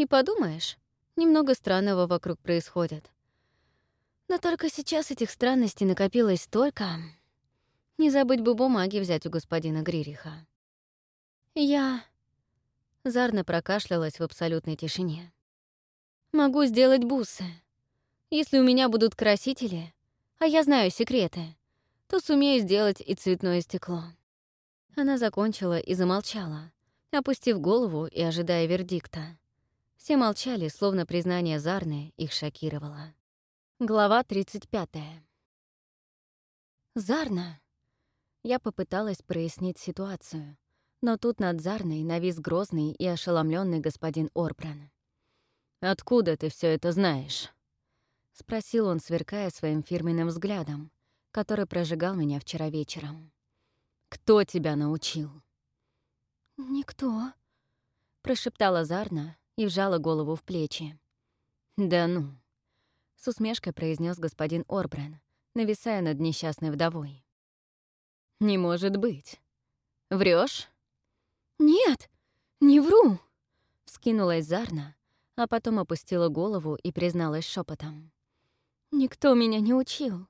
И подумаешь, немного странного вокруг происходит. Но только сейчас этих странностей накопилось столько. Не забыть бы бумаги взять у господина Гририха. Я... Зарна прокашлялась в абсолютной тишине. «Могу сделать бусы. Если у меня будут красители, а я знаю секреты, то сумею сделать и цветное стекло». Она закончила и замолчала, опустив голову и ожидая вердикта. Все молчали, словно признание Зарны их шокировало. Глава 35. Зарна. Я попыталась прояснить ситуацию, но тут над Зарной навис грозный и ошеломленный господин Орбран. «Откуда ты все это знаешь?» — спросил он, сверкая своим фирменным взглядом, который прожигал меня вчера вечером. «Кто тебя научил?»
«Никто», —
прошептала Зарна и вжала голову в плечи. «Да ну», с усмешкой произнес господин Орбрен, нависая над несчастной вдовой. «Не может быть. Врешь?
«Нет, не вру!»
— скинулась Зарна, а потом опустила голову и призналась шепотом.
«Никто меня не учил.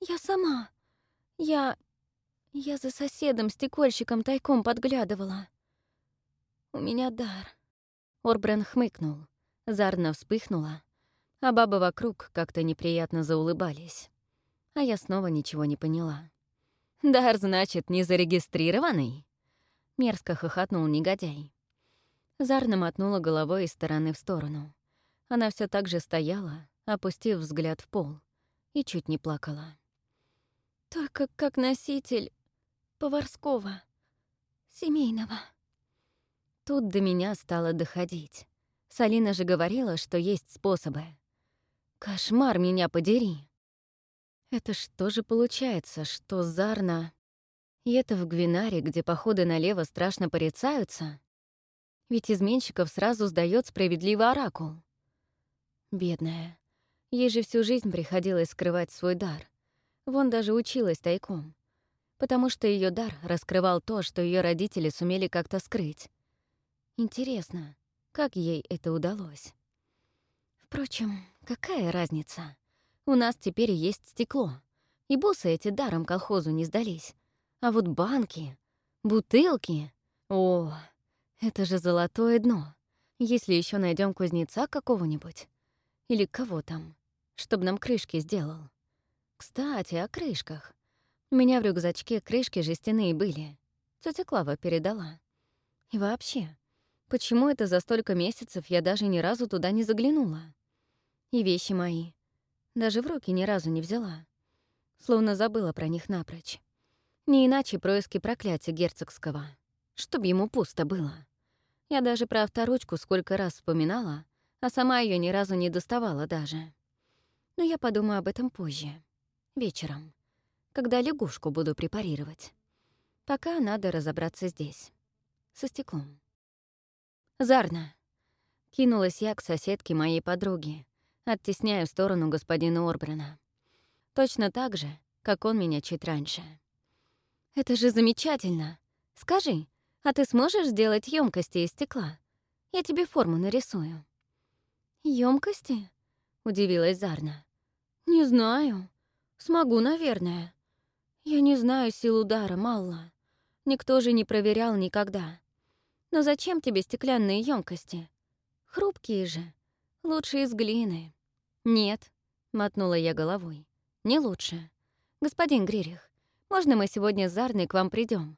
Я сама. Я... я за соседом-стекольщиком тайком подглядывала. У меня дар».
Орбрен хмыкнул. Зарна вспыхнула, а бабы вокруг как-то неприятно заулыбались. А я снова ничего не поняла. «Дар, значит, не зарегистрированный?» Мерзко хохотнул негодяй. Зарна мотнула головой из стороны в сторону. Она все так же стояла, опустив взгляд в пол, и чуть не плакала.
«Только как носитель поварского, семейного».
Тут до меня стало доходить. Салина же говорила, что есть способы. Кошмар меня подери. Это что же получается, что Зарна... И это в Гвинаре, где походы налево страшно порицаются? Ведь изменщиков сразу сдает справедливый оракул. Бедная. Ей же всю жизнь приходилось скрывать свой дар. Вон даже училась тайком. Потому что ее дар раскрывал то, что ее родители сумели как-то скрыть. Интересно, как ей это удалось? Впрочем, какая разница? У нас теперь есть стекло. И бусы эти даром колхозу не сдались. А вот банки, бутылки... О, это же золотое дно. Если еще найдем кузнеца какого-нибудь. Или кого там, чтобы нам крышки сделал. Кстати, о крышках. У меня в рюкзачке крышки жестяные были. Тетя Клава передала. И вообще, почему это за столько месяцев я даже ни разу туда не заглянула? И вещи мои. Даже в руки ни разу не взяла. Словно забыла про них напрочь. Не иначе происки проклятия герцогского. Чтоб ему пусто было. Я даже про авторучку сколько раз вспоминала, а сама ее ни разу не доставала даже. Но я подумаю об этом позже. Вечером. Когда лягушку буду препарировать. Пока надо разобраться здесь. Со стеклом. Зарна. Кинулась я к соседке моей подруги, оттесняя в сторону господина Орбрана. Точно так же, как он меня чуть раньше. «Это же замечательно! Скажи, а ты сможешь сделать емкости из стекла? Я тебе форму нарисую». Емкости? удивилась Зарна. «Не знаю. Смогу, наверное. Я не знаю сил удара, Малла. Никто же не проверял никогда. Но зачем тебе стеклянные емкости? Хрупкие же. Лучше из глины. Нет, мотнула я головой. Не лучше. Господин Гририх, можно мы сегодня с к вам придем?